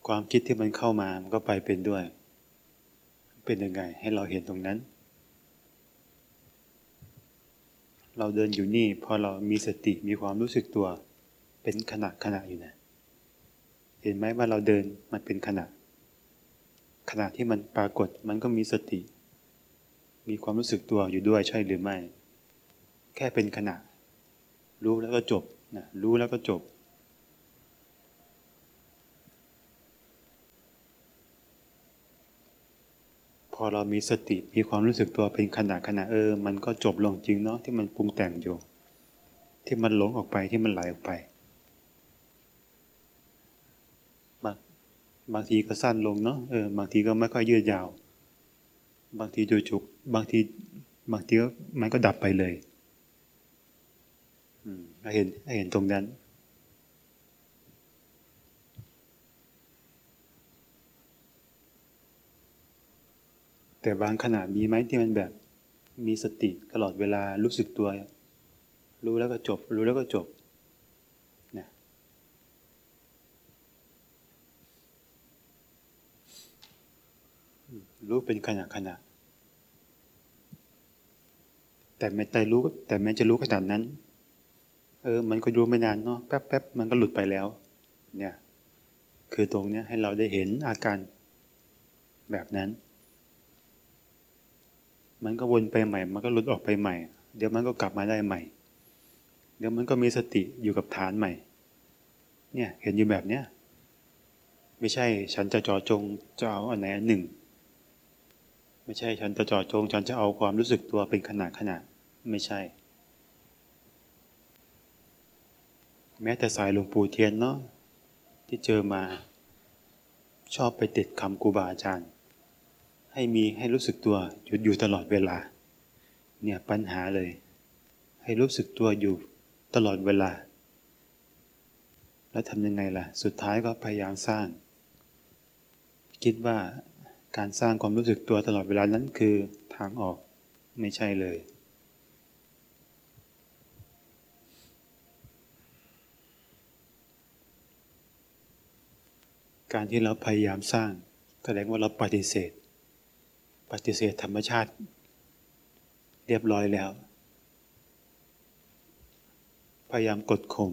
ความคิดที่มันเข้ามามันก็ไปเป็นด้วย เป็นยังไง ให้เราเห็นตรงนั้น เราเดินอยู่นี่พอเรามีสติมีความรู้สึกตัว เป็นขณะขณะอยู่นะ เห็นไหมว่าเราเดินมันเป็นขณะ ขณะที่มันปรากฏมันก็มีสติ มีความรู้สึกตัวอยู่ด้วยใช่หรือไม่ แค่เป็นขณะ รู้แล้วก็จบนะรู้แล้วก็จบพอเรามีสติมีความรู้สึกตัวเป็นขณะขณะเออ มันก็จบลงจริงเนาะที่มันปรุงแต่งอยู่ ที่มันหลงออกไปที่มันไหลออกไป บาง บางทีก็สั้นลงเนาะเออบางทีก็ไม่ค่อยยืดยาว บางทีจุจุกบางทีบางทีก็มันก็ดับไปเลยอืมเห็นเห็นตรงนั้นแต่บางขณะมีไหมที่มันแบบมีสติตลอดเวลารู้สึกตัว รู้แล้วก็จบ รู้แล้วก็จบเนี่ย รู้เป็นขณะขณะ แต่ไม่แต่รู้ แต่แม้จะรู้ขนาดนั้น เออ มันก็รู้ไม่นานเนาะแป๊บแป๊บมันก็หลุดไปแล้ว เนี่ย คือตรงเนี้ยให้เราได้เห็นอาการแบบนั้น มันก็วนไปใหม่ มันก็หลุดออกไปใหม่ เดี๋ยวมันก็กลับมาได้ใหม่ เดี๋ยวมันก็มีสติอยู่กับฐานใหม่ เนี่ย เห็นอยู่แบบเนี้ยไม่ใช่ฉันจะจอจงจะเอาอันไหนอันหนึ่ง ไม่ใช่ฉันจะจ่อจงฉันจะเอาความรู้สึกตัวเป็นขณะขณะไม่ใช่ แม้แต่สายหลวงปู่เทียนเนาะที่เจอมา ชอบไปติดคำครูบาอาจารย์ ให้มีให้รู้สึกตัวหยุดอยู่ตลอดเวลา เนี่ยปัญหาเลย ให้รู้สึกตัวอยู่ตลอดเวลา แล้วทำยังไงล่ะ สุดท้ายก็พยายามสร้าง คิดว่า การสร้างความรู้สึกตัวตลอดเวลานั้นคือทางออกไม่ใช่เลย การที่เราพยายามสร้างแสดงว่าเราปฏิเสธ ปฏิเสธธรรมชาติ เรียบร้อยแล้ว พยายามกดข่ม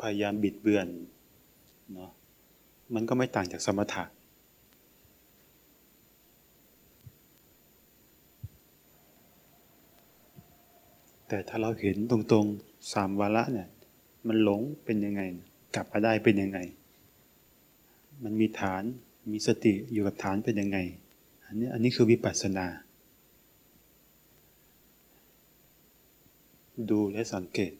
พยายามบิดเบือนเนาะมันก็ไม่ต่างจากสมถะ แต่ถ้าเราเห็นตรงๆสามวาระเนี่ย มันหลงเป็นยังไง กลับมาได้เป็นยังไง มันมีฐานมีสติอยู่กับฐานเป็นยังไง อันนี้อันนี้คือวิปัสสนา ดูและสังเกต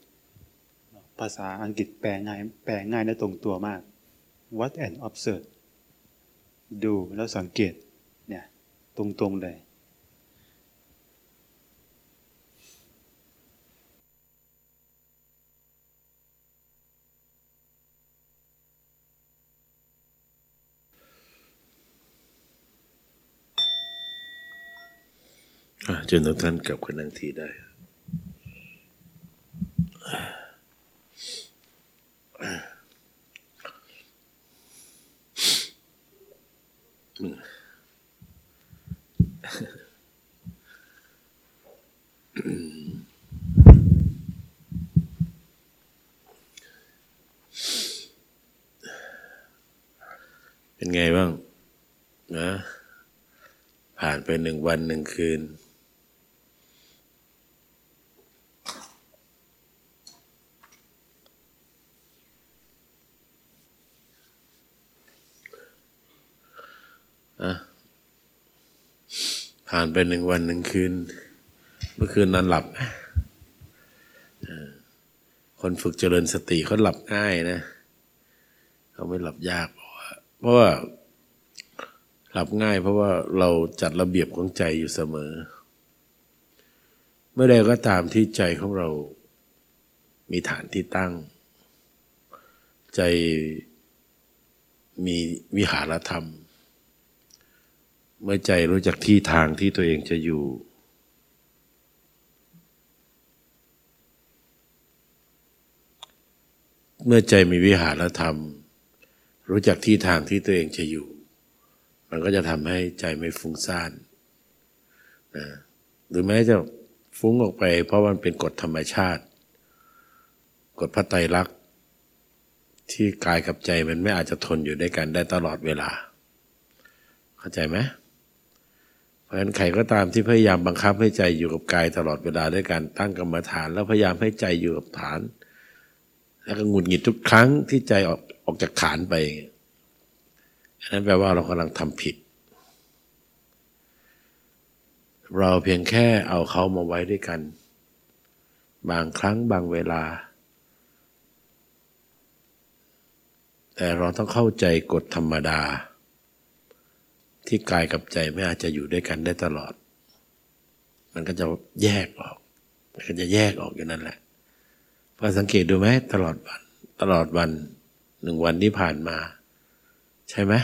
ภาษาอังกฤษแปลง่ายแปลง่ายและตรงตัวมาก what and observe ดูแล้วสังเกตเนี่ยตรงๆเลย อะเชิญทุกท่านกลับขึ้นนั่งทีได้ เป็นไงบ้าง นะ ผ่านไปหนึ่งวันหนึ่งคืน ไปหนึ่งวันหนึ่งคืน เมื่อคืนนอนหลับคนฝึกเจริญสติเขาหลับง่ายนะเขาไม่หลับยากเพราะว่าเพราะว่าหลับง่าย เพราะว่าเราจัดระเบียบของใจอยู่เสมอ เมื่อใดก็ตามที่ใจของเรา มีฐานที่ตั้ง ใจมีวิหารธรรม เมื่อใจรู้จักที่ทางที่ตัวเองจะอยู่ เมื่อใจมีวิหารธรรม รู้จักที่ทางที่ตัวเองจะอยู่ มันก็จะทำให้ใจไม่ฟุ้งซ่านนะหรือแม้จะฟุ้งออกไป เพราะมันเป็นกฎธรรมชาติ กฎพระไตรลักษณ์ที่กายกับใจมันไม่อาจจะทนอยู่ด้วยกันได้ตลอดเวลา เข้าใจไหม เพราะฉะนั้นใครก็ตามที่พยายามบังคับให้ใจอยู่กับกายตลอดเวลาด้วยการตั้งกรรมฐาน แล้วพยายามให้ใจอยู่กับฐาน แล้วก็หงุดหงิดทุกครั้งที่ใจออกออกจากฐานไปอันนั้นแปลว่าเรากำลังทำผิด เราเพียงแค่เอาเขามาไว้ด้วยกัน บางครั้งบางเวลา แต่เราต้องเข้าใจกฎธรรมดา ที่กายกับใจไม่อาจจะอยู่ด้วยกันได้ตลอด มันก็จะแยกออก มันก็จะแยกออกอย่างนั้นแหละพอสังเกตดูไหมตลอดวัน ตลอดวันหนึ่งวันที่ผ่านมา ใช่ไหม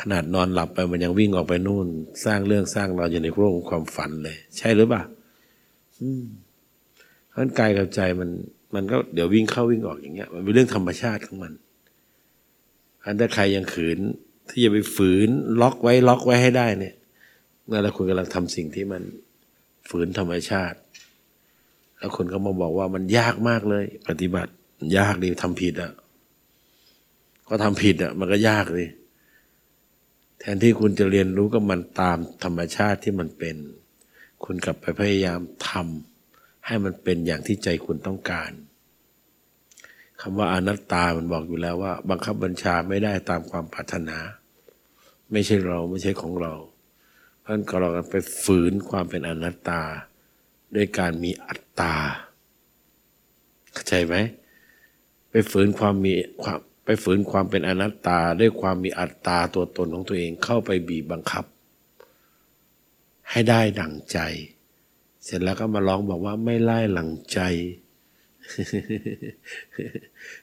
ขนาดนอนหลับไปมันยังวิ่งออกไปนู่น สร้างเรื่องสร้างเราอยู่ในโลกของความฝันเลย ใช่หรือเปล่าอืมเพราะกายกับใจมัน มันก็เดี๋ยววิ่งเข้าวิ่งออกอย่างเงี้ย มันเป็นเรื่องธรรมชาติของมันอันถ้าใครยังขืน ที่จะไปฝืนล็อกไว้ล็อกไว้ให้ได้เนี่ยนั่นแหละคุณกำลังทำสิ่งที่มันฝืนธรรมชาติ แล้วคนก็มาบอกว่ามันยากมากเลย ปฏิบัติ ยากดิทำผิดอะ่ะก็ทำผิดอะ่ะ มันก็ยากเลยแทนที่คุณจะเรียนรู้กับมันตามธรรมชาติที่มันเป็น คุณกลับไปพยายามทำให้มันเป็นอย่างที่ใจคุณต้องการ คำว่าอนัตตามันบอกอยู่แล้วว่า บังคับบัญชาไม่ได้ตามความปรารถนา ไม่ใช่เราไม่ใช่ของเราเพราะนั้นเราไปฝืนความเป็นอนัตตา ด้วยการมีอัตตาเข้าใจไหมไปฝืนความมีความไปฝืนความเป็นอนัตตา ด้วยความมีอัตตาตัวตนของตัวเองเข้าไปบีบบังคับ ให้ได้ดั่งใจ เสร็จแล้วก็มาร้องบอกว่าไม่ไล่หลังใจ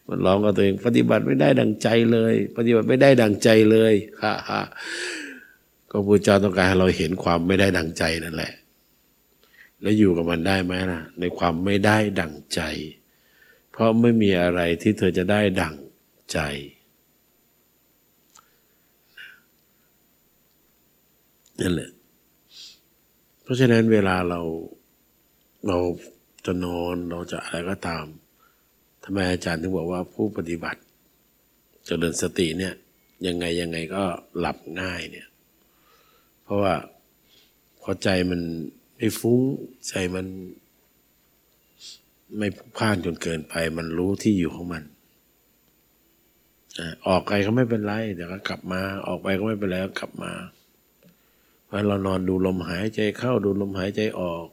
มันร้องกับตัวเอง ปฏิบัติไม่ได้ดังใจเลย ปฏิบัติไม่ได้ดังใจเลยฮ่าฮ่าก็พระเจ้าต้องการให้เราเห็นความไม่ได้ดังใจนั่นแหละ แล้วอยู่กับมันได้ไหมล่ะ ในความไม่ได้ดังใจ เพราะไม่มีอะไรที่เธอจะได้ดังใจ นั่นแหละ เพราะฉะนั้นเวลาเราเรา จะนอนเราจะอะไรก็ตามทำไมอาจารย์ถึงบอกว่าผู้ปฏิบัติจเจริญสติเนี่ยยังไงยังไงก็หลับง่ายเนี่ย เพราะว่าพอใจมันไม่ฟุ้งใจมัน ไม่พุกพ่านจนเกินไป มันรู้ที่อยู่ของมันออกไปก็ไม่เป็นไรเดี๋ยวก็กลับมา ออกไปก็ไม่เป็นไรก็กลับมาเพราะเรานอนดูลมหายใจเข้าดูลมหายใจออก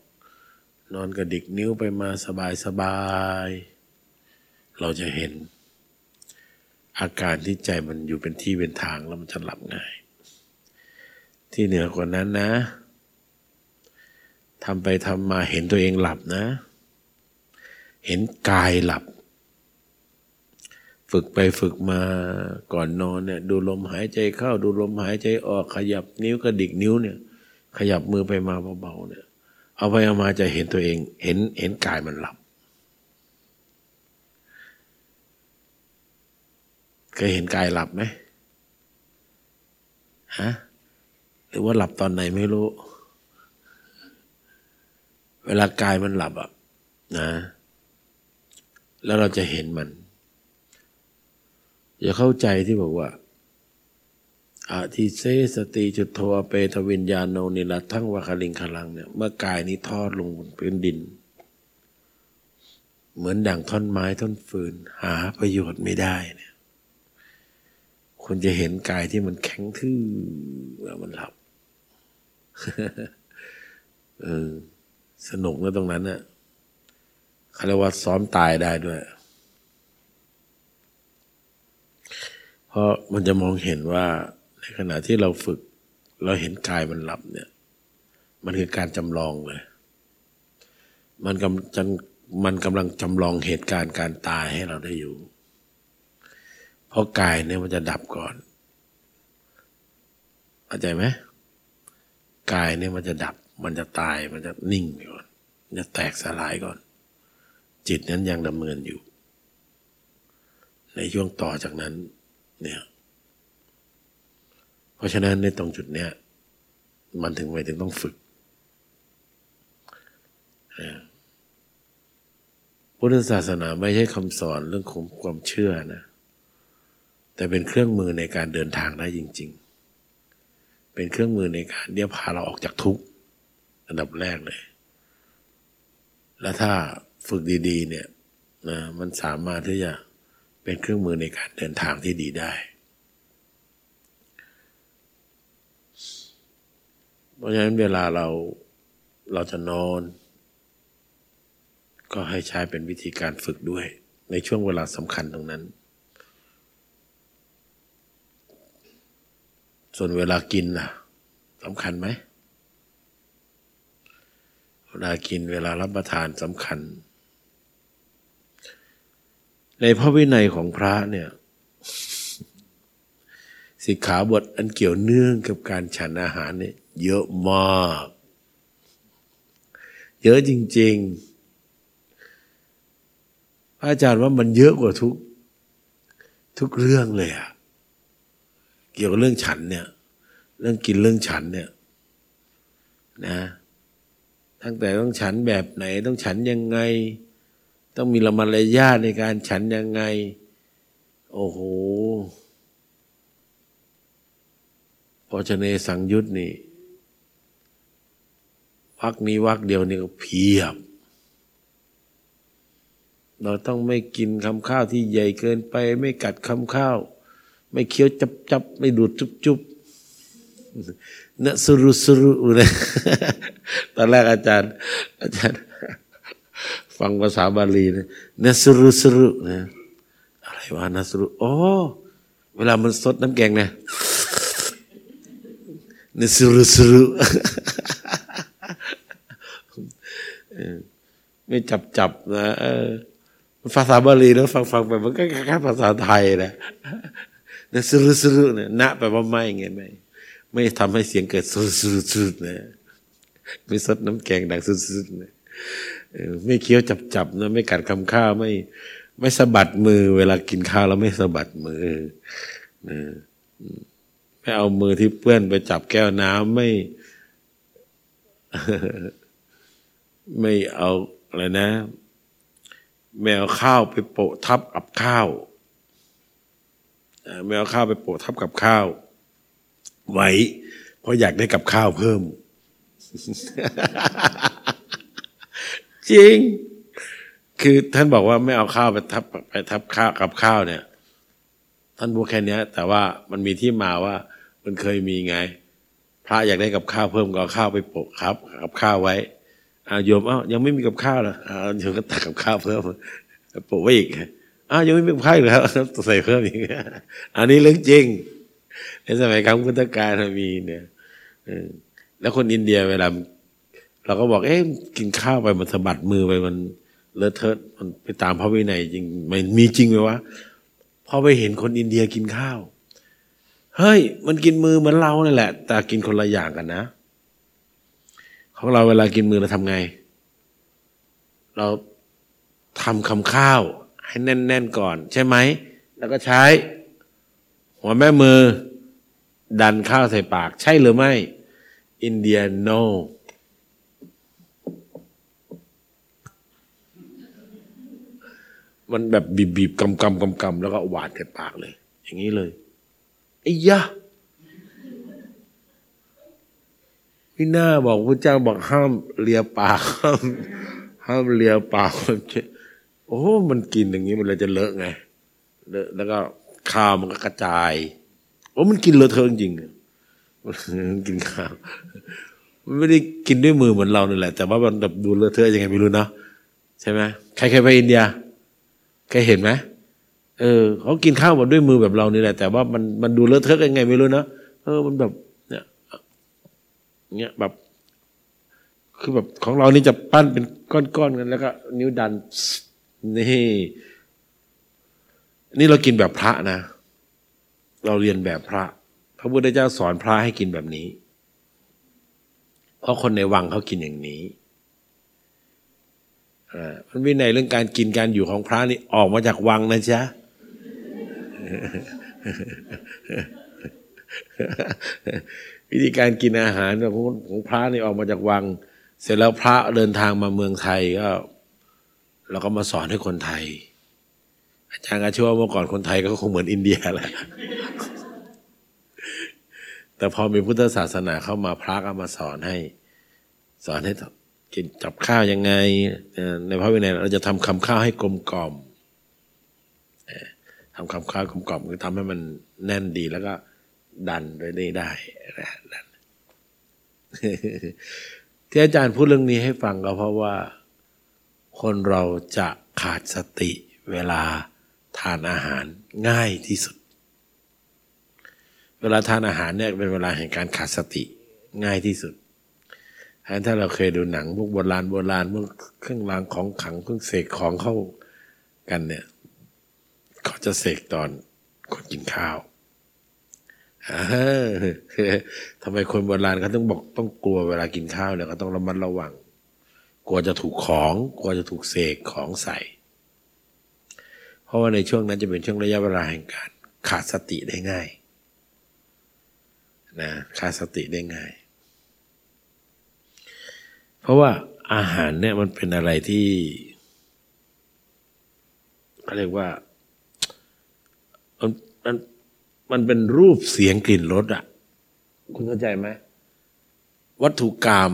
นอนกระดิกนิ้วไปมาสบายสบาย เราจะเห็น อาการที่ใจมันอยู่เป็นที่เป็นทางแล้วมันจะหลับง่าย ที่เหนือกว่านั้นนะทำไปทำมาเห็นตัวเองหลับนะ เห็นกายหลับ ฝึกไปฝึกมาก่อนนอนเนี่ย ดูลมหายใจเข้า ดูลมหายใจออกขยับนิ้วกระดิกนิ้วเนี่ย ขยับมือไปมาเบาๆเนี่ย เอาไปเอามาจะเห็นตัวเอง เห็นเห็นกายมันหลับเคยเห็นกายหลับไหมฮะหรือว่าหลับตอนไหนไม่รู้ เวลากายมันหลับอะนะ แล้วเราจะเห็นมัน อย่าเข้าใจที่บอกว่า อาทิเสสติจุดโทเปทวิญญาโนนิรัตทั้งวะคลิงคลังเนี่ยเมื่อกายนี้ทอดลงบนพื้นดิน เหมือนดั่งท่อนไม้ท่อนฟืน หาประโยชน์ไม่ได้เนี่ยคุณจะเห็นกายที่มันแข็งทื่อแล้วมันหลับเออสนุกนะตรงนั้นน่ะเขาเรียกว่าซ้อมตายได้ด้วย เพราะมันจะมองเห็นว่า ในขณะที่เราฝึก เราเห็นกายมันหลับเนี่ย มันคือการจำลองเลย มันกำจันมันกำลังจำลองเหตุการณ์การตายให้เราได้อยู่ เพราะกายเนี่ยมันจะดับก่อนเข้าใจไหมกายเนี่ยมันจะดับ มันจะตาย มันจะนิ่งก่อน มันจะแตกสลายก่อน จิตนั้นยังดำเนินอยู่ ในช่วงต่อจากนั้น เนี่ย เพราะฉะนั้นในตรงจุดเนี้ย มันถึงไปถึงต้องฝึกนะพุทธศาสนาไม่ใช่คำสอนเรื่องของความเชื่อนะ แต่เป็นเครื่องมือในการเดินทางได้จริง ๆ เป็นเครื่องมือในการเดียวพาเราออกจากทุกข์อันดับแรกเลย แล้วถ้าฝึกดี ๆ เนี่ยนะมันสามารถที่จะเป็นเครื่องมือในการเดินทางที่ดีได้ เพราะฉะนั้นเวลาเราเราจะนอน ก็ให้ใช้เป็นวิธีการฝึกด้วย ในช่วงเวลาสำคัญตรงนั้น ส่วนเวลากินล่ะสำคัญไหมเวลากินเวลารับประทานสำคัญ ในพระวินัยของพระเนี่ยสิกขาบทอันเกี่ยวเนื่องกับการฉันอาหารเนี่ย เยอะมาก เยอะจริง ๆ พระอาจารย์ว่ามันเยอะกว่าทุก ทุกเรื่องเลยอะเกี่ยวกับเรื่องฉันเนี่ย เรื่องกินเรื่องฉันเนี่ย นะ ตั้งแต่ต้องฉันแบบไหน ต้องฉันยังไง ต้องมีละมารยาทในการฉันยังไง โอ้โหพอชเนสังยุตนี่ วักนี้วักเดียวนี่ก็เพียบ เราต้องไม่กินคำข้าวที่ใหญ่เกินไป ไม่กัดคำข้าว ไม่เคี้ยวจับจับไม่ดูดจุบจุบเนสรุสรุนะตอนแรกอาจารย์ อาจารย์ ฟังภาษาบาลีนะเนสรุสรุนะอะไรวะนสรุอ๋อเวลามันสดน้ำแกงเนี่ยเนสรุสรุ ไม่จับจับนะภาษาบาลีแล้วฟังฟังไปมันก็แคล้ายๆภาษาไทยนะเนสรุสรุเนี่ยณแปลว่าไม่ไงไม่ไม่ทำให้เสียงเกิดสุดสุดสุนะไม่ซดน้ำแกงดังสุดสุดนะไม่เคี้ยวจับจับนะไม่กัดคำข้าวไม่ ไม่สะบัดมือ เวลากินข้าวแล้วไม่สะบัดมือนะไม่เอามือที่เปื้อนไปจับแก้วน้ำไม่ ไม่เอาอะไรนะไม่เอาข้าวไปโปะทับกับข้าวไม่เอาข้าวไปโปะทับกับข้าว ไว้ เพราะอยากได้กับข้าวเพิ่ม จริง คือท่านบอกว่าไม่เอาข้าวไปทับไปทับข้าวกับข้าวเนี่ย ท่านพูดแค่นี้แต่ว่ามันมีที่มาว่ามันเคยมีไง พระอยากได้กับข้าวเพิ่มก็ข้าวไปโปะครับ กับข้าวไว้ อาโยมอ้าวยังไม่มีกับข้าวเหรออาโยมก็ตักกับข้าวเพิ่มโปะไว้อีกอ้าวยังไม่มีกับข้าวอีกแล้วต้องใส่เพิ่มอีกอันนี้เรื่องจริงในสมัยครั้งพุทธกาลมีเนี่ยแล้วคนอินเดียเวลาเราก็บอก เอ๊ะกินข้าวไปมันสะบัดมือไปมันเลอะเทอะมันไปตามพระวินัยจริงมันมีจริงไหมวะพอไปเห็นคนอินเดียกินข้าว เฮ้ย มันกินมือเหมือนเรานั่นแหละ แต่กินคนละอย่างกันนะ ของเราเวลากินมือเราทำไง เราทำคำข้าวให้แน่น ๆ ก่อน ใช่ไหม แล้วก็ใช้ หัวแม่มือ ดันข้าวใส่ปาก ใช่หรือไม่ อินเดีย no มันแบบบีบๆกำกำกำกำแล้วก็หวานใส่ปากเลย อย่างนี้เลยไอ้ยะ พี่หน้าบอกพระเจ้าบอกห้ามเลียปากห้ามห้ามเลียปากโอ้มันกินอย่างนี้มันเลยจะเลอะไงเลอะแล้วก็ข้าวมันก็กระจายโอ้มันกินเลอะเทอะจริงๆมันกินข้าวมันไม่ได้กินด้วยมือเหมือนเรานี่แหละ แต่ว่ามันแบบดูเลอะเทอะยังไงไม่รู้เนาะใช่ไหมใครเคยไปอินเดียเคยเห็นไหมเออเขากินข้าวแบบด้วยมือแบบเรานี่แหละแต่ว่ามันมันดูเลอะเทอะยังไงไม่รู้เนาะเออมันแบบ เนี่ยเนี้ยแบบคือแบบของเรานี่จะปั้นเป็นก้อนๆกันแล้วก็นิ้วดันนี่นี่เรากินแบบพระนะ เราเรียนแบบพระ พระพุทธเจ้าสอนพระให้กินแบบนี้ เพราะคนในวังเขากินอย่างนี้อ่ามันวินัยเรื่องการกินการอยู่ของพระนี่ออกมาจากวังนะจ๊ะ วิธีการกินอาหารของของพระนี่ออกมาจากวัง เสร็จแล้วพระเดินทางมาเมืองไทยก็เราก็มาสอนให้คนไทย อาจารย์ก็เชื่อว่าเมื่อก่อนคนไทยก็คงเหมือนอินเดียแหละแต่พอมีพุทธศาสนาเข้ามาพระก็มาสอนให้ สอนให้กินจับข้าวยังไง ในพระวินัยเราจะทำคำข้าวให้กลมกล่อมทำคำข้าวกลมกล่อมคือทำให้มันแน่นดีแล้วก็ ดันไปได้ได้นะดันที่อาจารย์พูดเรื่องนี้ให้ฟังก็เพราะว่า คนเราจะขาดสติเวลาทานอาหารง่ายที่สุด เวลาทานอาหารเนี่ยเป็นเวลาแห่งการขาดสติง่ายที่สุดถ้าเราเคยดูหนังพวกโบราณโบราณพวกเครื่องรางของขังเครื่องเสกของเข้ากันเนี่ยเขาจะเสกตอนคนกินข้าว ทำไมคนโบราณเขาต้องบอกต้องกลัวเวลากินข้าวเนี่ยก็ต้องระมัดระวัง กลัวจะถูกของกลัวจะถูกเสกของใส่ เพราะว่าในช่วงนั้นจะเป็นช่วงระยะเวลาแห่งการขาดสติได้ง่ายนะขาดสติได้ง่าย เพราะว่าอาหารเนี่ยมันเป็นอะไรที่เขาเรียกว่ามันมัน มันเป็นรูปเสียงกลิ่นรสอะ คุณเข้าใจไหมวัตถุกรรม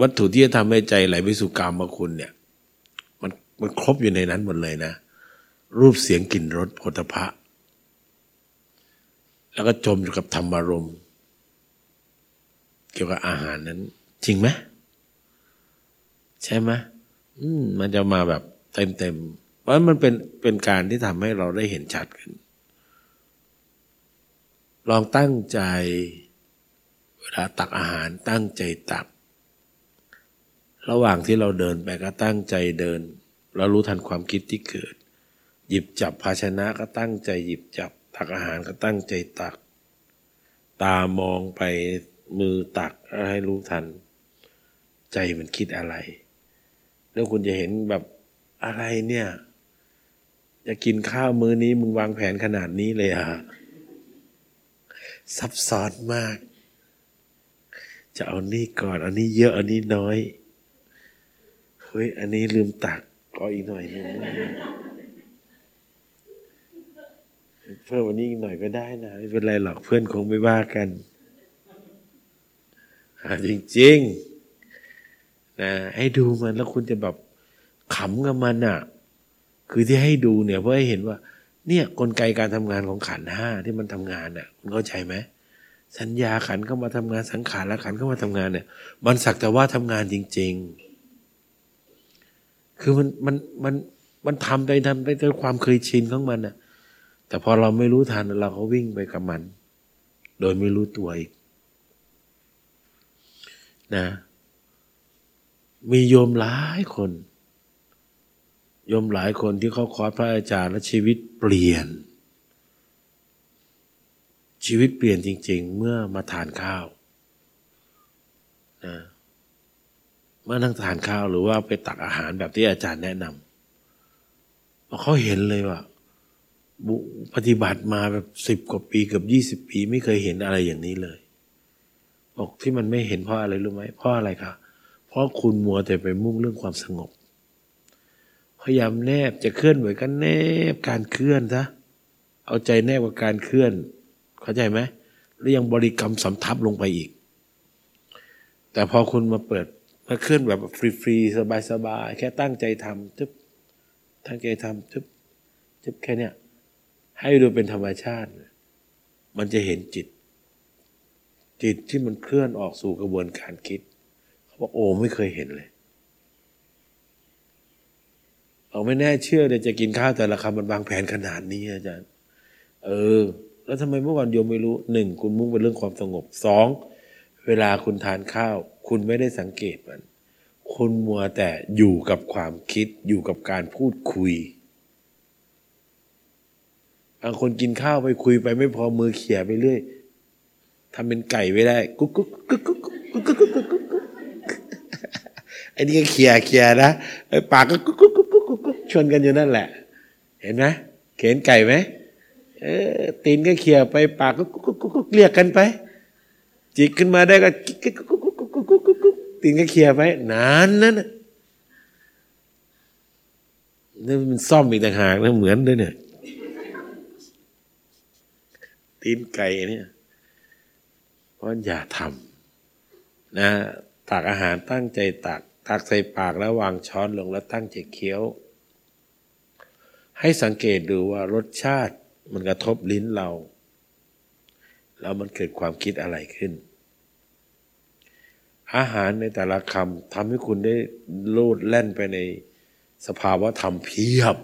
วัตถุที่จะทำให้ใจไหลไปสู่กรรมมาคุณเนี่ย มันมันครบอยู่ในนั้นหมดเลยนะ รูปเสียงกลิ่นรสผลิภะแล้วก็จมอยู่กับธรรมารมณ์เกี่ยวกับอาหารนั้น จริงไหมใช่ไหมอืมมันจะมาแบบเต็มเต็มๆเพราะมันเป็นเป็นการที่ทำให้เราได้เห็นชัดขึ้น ลองตั้งใจ เวลาตักอาหารตั้งใจตัก ระหว่างที่เราเดินไปก็ตั้งใจเดิน เรารู้ทันความคิดที่เกิด หยิบจับภาชนะก็ตั้งใจหยิบจับ ตักอาหารก็ตั้งใจตัก ตามองไปมือตักให้รู้ทัน ใจมันคิดอะไร แล้วคุณจะเห็นแบบอะไรเนี่ย จะกินข้าวมื้อนี้มึงวางแผนขนาดนี้เลยอะ ซับซ้อนมาก จะเอานี่ก่อน อันนี้เยอะอันนี้น้อยเฮ้ยอันนี้ลืมตักก็อีกหน่อยนึงเพิ่มวันนี้อีกหน่อยก็ได้นะไม่เป็นไรหรอกเพื่อนคงไม่ว่ากันจริงๆนะให้ดูมันแล้วคุณจะแบบขำกับมันอะ คือที่ให้ดูเนี่ย เพื่อให้เห็นว่า เนี่ยกลไกการทำงานของขันห้าที่มันทำงานอะคุณเข้าใจไหมสัญญาขันเข้ามาทำงานสังขารและขันเข้ามาทำงานเนี่ย มันสักแต่ว่าทำงานจริง ๆ คือมันมันมันมันทำไปทำไปด้วยความเคยชินของมันอะ แต่พอเราไม่รู้ทันเราก็วิ่งไปกับมัน โดยไม่รู้ตัวอีก นะ มีโยมหลายคน ยมหลายคนที่เขาคอร์สพระอาจารย์และชีวิตเปลี่ยน ชีวิตเปลี่ยนจริง ๆ เมื่อมาทานข้าวนะเมื่อนั่งทานข้าวหรือว่าไปตักอาหารแบบที่อาจารย์แนะนำเขาเห็นเลยว่าบุปฏิบัติมาแบบสิบกว่าปีเกือบยี่สิบปี ไม่เคยเห็นอะไรอย่างนี้เลยบอกที่มันไม่เห็นเพราะอะไรรู้ไหมเพราะอะไรคะเพราะคุณมัวแต่ไปมุ่งเรื่องความสงบ พยายามแนบจะเคลื่อนไหวก็แนบการเคลื่อนซะเอาใจแนบกับการเคลื่อน เข้าใจไหมแล้วยังบริกรรมสำทับลงไปอีก แต่พอคุณมาเปิดมาเคลื่อนแบบฟรีๆสบายๆแค่ตั้งใจทำทึบตั้งใจทำทึบทึบแค่เนี้ยให้ดูเป็นธรรมชาติ มันจะเห็นจิต จิตที่มันเคลื่อนออกสู่กระบวนการคิด เขาบอกโอ้ไม่เคยเห็นเลย เราไม่แน่เชื่อเลยจะกินข้าวแต่ละคำมันวางแผนขนาดนี้อาจารย์ เออ แล้วทำไมเมื่อวานโยมไม่รู้หนึ่งคุณมุ่งไปเรื่องความสงบสองเวลาคุณทานข้าว คุณไม่ได้สังเกตมัน คุณมัวแต่อยู่กับความคิดอยู่กับการพูดคุยบางคนกินข้าวไปคุยไปไม่พอมือเขี่ยไปเรื่อยทำเป็นไก่ไม่ได้ กุ๊กกุ๊กกุ๊กกุ๊กกุ๊กกุ๊กกุ๊กกุ๊กกุ๊กไอ้นี่ก็เขี่ยเขี่ยนะไอ้ปากก็กุ๊กกุ๊กกุ๊กกุ๊กกุ๊ก ชนกันอยู่นั่นแหละ เห็นไหมเห็นไก่ไหมเออตีนก็เขี่ยไปปากก็กุ๊กกุ๊กกุ๊กกุ๊กเรียกกันไป จิกขึ้นมาได้ก็กุ๊กกุ๊กกุ๊กกุ๊กกุ๊กกุ๊กกุ๊กตีนก็เขี่ยไปนานนั่นน่ะนี่มันซ่อมอีกต่างหากนะเหมือนด้วยเนี่ย ตีนไก่เนี่ยเพราะอย่าทำนะตักอาหารตั้งใจตัก ตักใส่ปากแล้ววางช้อนลงแล้วตั้งใจเคี้ยว ให้สังเกตดูว่ารสชาติมันกระทบลิ้นเรา แล้วมันเกิดความคิดอะไรขึ้น อาหารในแต่ละคำทำให้คุณได้โลดแล่นไปในสภาวะธรรมเพียบ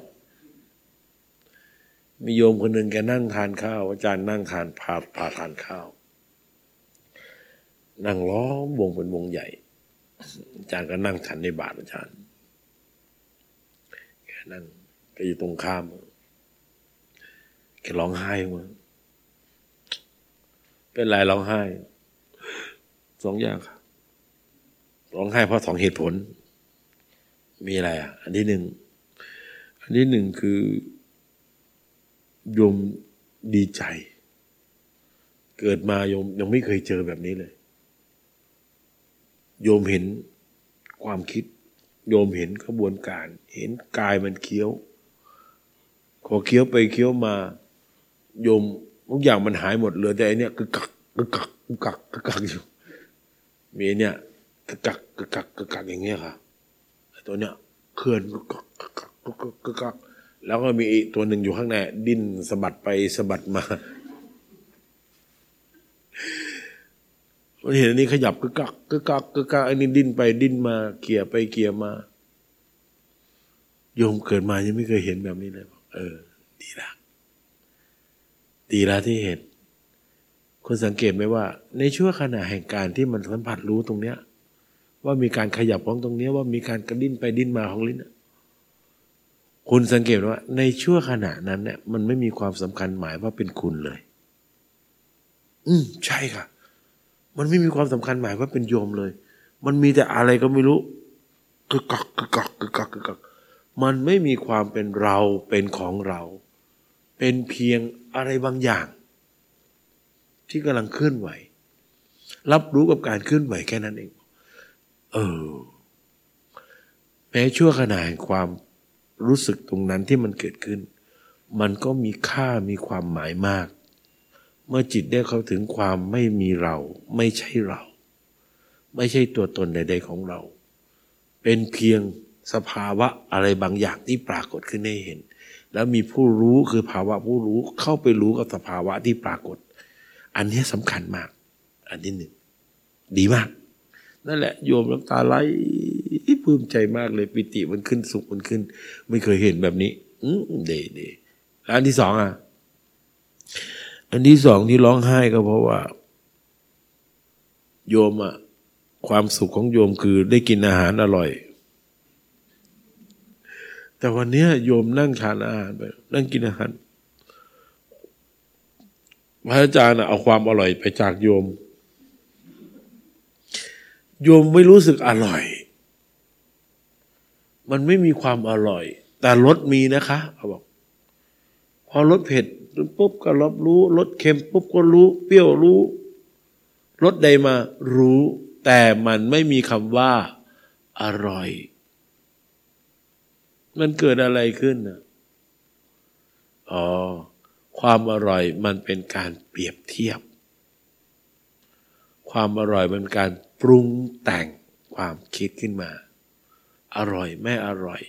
มีโยมคนหนึ่งแกนั่งทานข้าว อาจารย์นั่งทานพาพาทานข้าว นั่งล้อมวงเป็นวงใหญ่ อาจารย์ก็นั่งฉันในบาทอาจารย์แกนั่ง แกอยู่ตรงข้ามแกร้องไห้มาเป็นไรร้องไห้สองอย่างครับร้องไห้เพราะสองเหตุผล มีอะไรอะ อันที่หนึ่งอันที่หนึ่งคือโยมดีใจ เกิดมาโยมยังไม่เคยเจอแบบนี้เลย โยมเห็นความคิด โยมเห็นกระบวนการ เห็นกายมันเคี้ยว พอเคี้ยวไปเคี้ยวมาโยมทุกอย่างมันหายหมดเหลือแต่อันเนี้ยกึกกักกึกกักกึกกักกึกกักอยู่มีอันเนี้ยกึกกักกึกกักกึกกักอย่างเงี้ยค่ะไอตัวเนี้ยเคลื่อนกึกกักกึกกักกึกกักกึกแล้วก็มีอีตัวหนึ่งอยู่ข้างในดิ้นสะบัดไปสะบัดมามันเห็นอันนี้ขยับกึกกักกึกกักกึกกักอันนี้ดิ้นไปดิ้นมาเกี่ยไปเกี่ยมา โยมเกิดมายังไม่เคยเห็นแบบนี้เลย เออ ดีละดีละที่เห็นคุณสังเกตไหมว่า ในช่วงขณะแห่งการที่มันสัมผัสรู้ตรงเนี้ย ว่ามีการขยับของตรงเนี้ยว่ามีการกระดิ้นไปดิ้นมาของลิ้นคุณสังเกตว่า ในช่วงขณะนั้นเนี่ยมันไม่มีความสำคัญหมายว่าเป็นคุณเลย อืมใช่ค่ะ มันไม่มีความสำคัญหมายว่าเป็นโยมเลย มันมีแต่อะไรก็ไม่รู้กึกกักกึกกักกึกกักกึกกัก มันไม่มีความเป็นเราเป็นของเรา เป็นเพียงอะไรบางอย่าง ที่กำลังเคลื่อนไหว รับรู้กับการเคลื่อนไหวแค่นั้นเอง เออแม้ชั่วขณะแห่งความรู้สึกตรงนั้นที่มันเกิดขึ้น มันก็มีค่ามีความหมายมาก เมื่อจิตได้เข้าถึงความไม่มีเรา ไม่ใช่เรา ไม่ใช่ตัวตนใดๆของเรา เป็นเพียง สภาวะอะไรบางอย่างที่ปรากฏขึ้นให้เห็น แล้วมีผู้รู้คือภาวะผู้รู้เข้าไปรู้กับสภาวะที่ปรากฏ อันนี้สำคัญมาก อันที่หนึ่งดีมาก นั่นแหละโยมน้ำตาไหลปลื้มใจมากเลยปิติมันขึ้นสุขมันขึ้น ไม่เคยเห็นแบบนี้ อืมเดเดแล้วอันที่สองอะอันที่สองที่ร้องไห้ก็เพราะว่า โยมอะความสุขของโยมคือได้กินอาหารอร่อย แต่วันนี้โยมนั่งทานอาหารไป นั่งกินอาหารพระอาจารย์เอาความอร่อยไปจากโยม โยมไม่รู้สึกอร่อย มันไม่มีความอร่อย แต่รสมีนะคะเขาบอก พอรสเผ็ดปุ๊บก็รับรู้รสเค็มปุ๊บก็รู้ เปรี้ยวรู้รสใดมารู้ แต่มันไม่มีคำว่า อร่อย มันเกิดอะไรขึ้นอ๋อ ความอร่อยมันเป็นการเปรียบเทียบ ความอร่อยมันการปรุงแต่งความคิดขึ้นมา อร่อยไม่อร่อย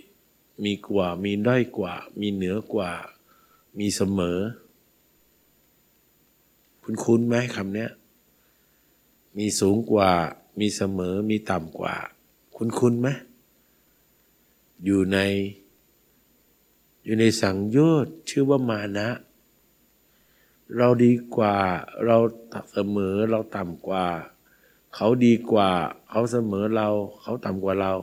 มีกว่ามีด้อยกว่า มีเหนือกว่า มีเสมอ คุณคุ้นๆไหมคำเนี้ย มีสูงกว่า มีเสมอ มีต่ำกว่า คุณคุ้นๆไหมอยู่ใน อยู่ในสังโยชน์ชื่อว่ามานะ เราดีกว่าเราเสมอเราต่ำกว่า เขาดีกว่า เขาเสมอเรา เขาต่ำกว่าเรา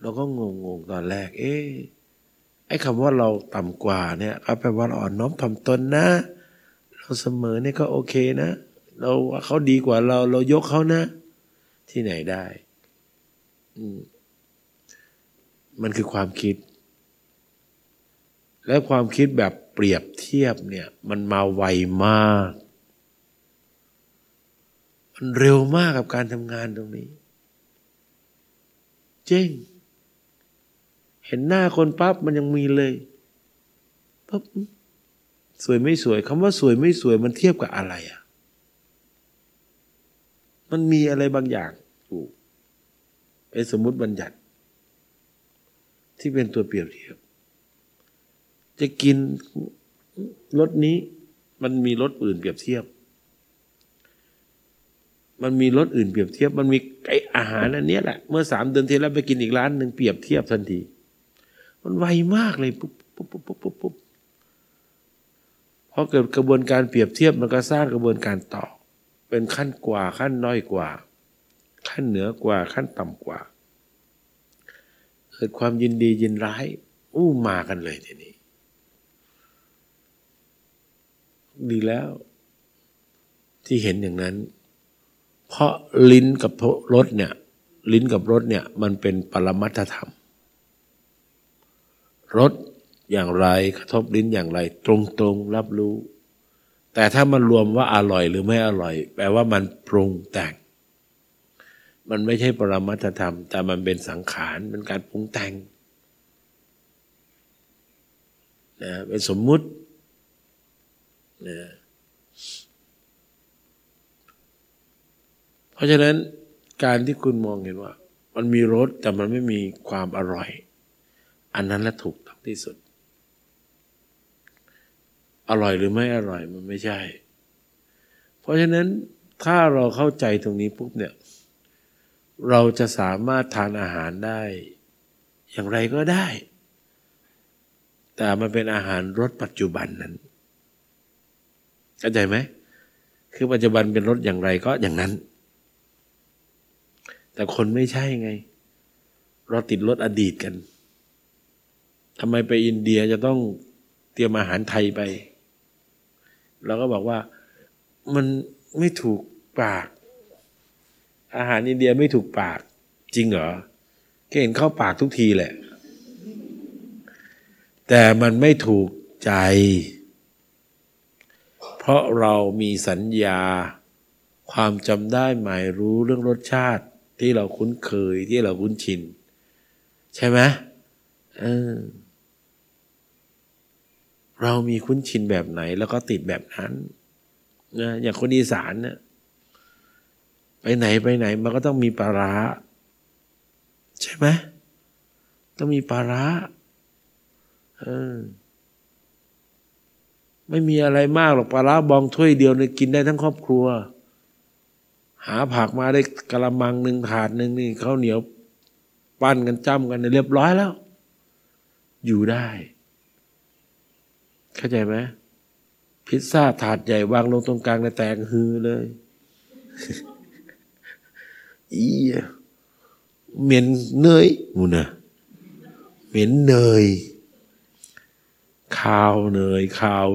เราก็งงงตอนแรก เอ๊ะไอ้คำว่าเราต่ำกว่าเนี่ยก็แปลว่าเราอ่อนน้อมถ่อมตนนะ เราเสมอเนี่ยก็โอเคนะ เราว่าเขาดีกว่าเรา เรายกเขานะ ที่ไหนได้ อืมมันคือความคิด และความคิดแบบเปรียบเทียบเนี่ยมันมาไวมาก มันเร็วมากกับการทำงานตรงนี้ เจ๊งเห็นหน้าคนปั๊บมันยังมีเลยปั๊บสวยไม่สวยคำว่าสวยไม่สวยมันเทียบกับอะไรอะ มันมีอะไรบางอย่างอยู่เป็นสมมติบัญญัติ ที่เป็นตัวเปรียบเทียบ จะกินรสนี้ มันมีรสอื่นเปรียบเทียบ มันมีรสอื่นเปรียบเทียบ มันมีไออาหารอันนี้แหละ เมื่อสามเดือนที่แล้วไปกินอีกร้านหนึ่งเปรียบเทียบทันที มันไวมากเลยปุ๊บปุ๊บปุ๊บปุ๊บปุ๊บปุ๊บพอเกิดกระบวนการเปรียบเทียบมันก็สร้างกระบวนการต่อ เป็นขั้นกว่าขั้นน้อยกว่า ขั้นเหนือกว่าขั้นต่ำกว่า เกิดความยินดียินร้ายอู้มากันเลยทีนี้ ดีแล้ว ที่เห็นอย่างนั้น เพราะลิ้นกับรสเนี่ย ลิ้นกับรสเนี่ย มันเป็นปรมัตถธรรมรสอย่างไรกระทบลิ้นอย่างไร ตรงๆรับรู้ แต่ถ้ามันรวมว่าอร่อยหรือไม่อร่อย แปลว่ามันปรุงแต่ง มันไม่ใช่ปรมัตถธรรม แต่มันเป็นสังขารเป็นการปรุงแต่งนะเป็นสมมุติ นะเพราะฉะนั้นการที่คุณมองเห็นว่า มันมีรสแต่มันไม่มีความอร่อย อันนั้นแหละถูกต้องที่สุด อร่อยหรือไม่อร่อยมันไม่ใช่ เพราะฉะนั้นถ้าเราเข้าใจตรงนี้ปุ๊บเนี่ย เราจะสามารถทานอาหารได้ อย่างไรก็ได้ แต่มันเป็นอาหารรสปัจจุบันนั้น เข้าใจไหมคือปัจจุบันเป็นรสอย่างไรก็อย่างนั้น แต่คนไม่ใช่ไง เราติดรสอดีตกันทำไมไปอินเดียจะต้องเตรียมอาหารไทยไป เราก็บอกว่ามันไม่ถูกปาก อาหารอินเดียไม่ถูกปาก จริงเหรอแค่เห็นเข้าปากทุกทีแหละ แต่มันไม่ถูกใจ เพราะเรามีสัญญา ความจำได้หมายรู้เรื่องรสชาติที่เราคุ้นเคยที่เราคุ้นชิน ใช่ไหมเออเรามีคุ้นชินแบบไหน แล้วก็ติดแบบนั้นนะอย่างคนอีสานเนี่ยไปไหนไปไหน มันก็ต้องมีปลาร้าใช่ไหมต้องมีปลาร้าเออ ไม่มีอะไรมากหรอกปลาร้าบองถ้วยเดียวเนี่ยกินได้ทั้งครอบครัว หาผักมาได้กระมังหนึ่งถาดหนึ่งนี่ข้าวเหนียว ปั้นกันจ้ำกันเรียบร้อยแล้ว อยู่ได้ เข้าใจไหมพิซซ่าถาดใหญ่วางลงตรงกลางในแตกฮือเลยอีเหม็นเนยมูนะเหม็นเนยข้าวเนยข้าว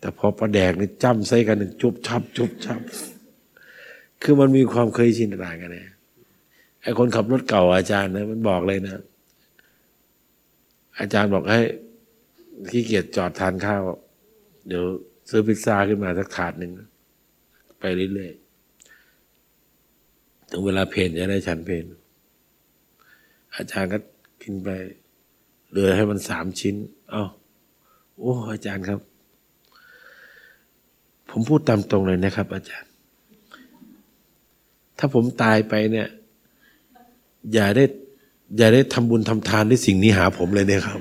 แต่พอประแดกนี่จ้ำใส่กันหนึ่งจุบชับจุบชับ คือมันมีความเคยชินต่างกันนะไอ้คนขับรถเก่าอาจารย์นะมันบอกเลยนะ อาจารย์บอกให้ขี้เกียจจอดทานข้าว เดี๋ยวซื้อพิซซ่าขึ้นมาสักถาดหนึ่งไปเรื่อยๆถึงเวลาเพนจะได้ฉันเพนอาจารย์ก็กินไปเหลือให้มันสามชิ้น เอา้า โอ้อาจารย์ครับ ผมพูดตามตรงเลยนะครับ อาจารย์ ถ้าผมตายไปเนี่ย อย่าได้ อย่าได้ทำบุญทำทานด้วยสิ่งนี้หาผมเลยเนี่ยครับ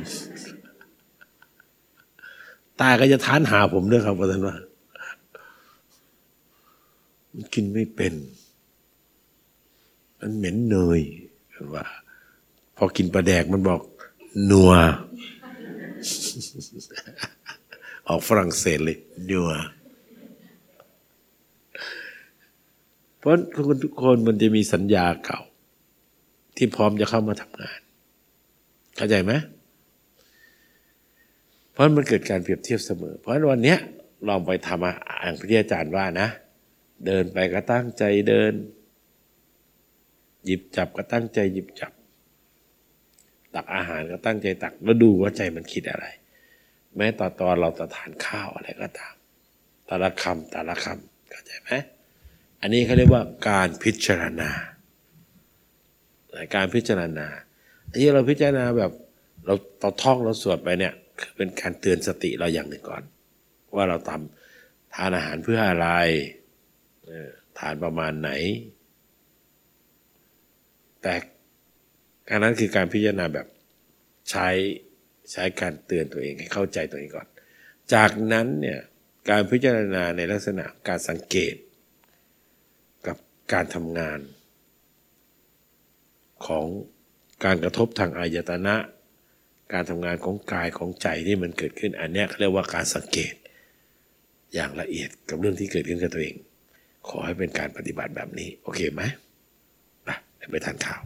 ตายก็จะทานหาผมด้วยครับอาจารย์ว่ามันกินไม่เป็น มันเหม็นเนยว่า พอกินปลาแดกมันบอกนัว ออกฝรั่งเศสเลยนัวเพราะคนทุกคนมันจะมีสัญญาเก่า ที่พร้อมจะเข้ามาทำงาน เข้าใจไหมเพราะมันเกิดการเปรียบเทียบเสมอ เพราะวันเนี้ยลองไปทำอ่างที่อาจารย์ว่านะ เดินไปก็ตั้งใจเดิน หยิบจับก็ตั้งใจหยิบจับ ตักอาหารก็ตั้งใจตักแล้วดูว่าใจมันคิดอะไร แม้ตอนตอนเราจะทานข้าวอะไรก็ตามแต่ละคำแต่ละคำเข้าใจไหมอันนี้เขาเรียกว่าการพิจารณาการพิจารณาอันนี้เราพิจารณาแบบเราต่อท่องเราสวดไปเนี่ยคือเป็นการเตือนสติเราอย่างหนึ่งก่อน ว่าเราทำทานอาหารเพื่ออะไรทานประมาณไหน แต่ การนั้นคือการพิจารณาแบบใช้ใช้การเตือนตัวเองให้เข้าใจตัวเองก่อน จากนั้นเนี่ยการพิจารณาในลักษณะการสังเกต กับการทำงาน ของการกระทบทางอายตนะ การทำงานของกายของใจที่มันเกิดขึ้นอันนี้เขาเรียกว่าการสังเกต อย่างละเอียดกับเรื่องที่เกิดขึ้นกับตัวเอง ขอให้เป็นการปฏิบัติแบบนี้ โอเคไหมไปเดี๋ยวไปทานข้าว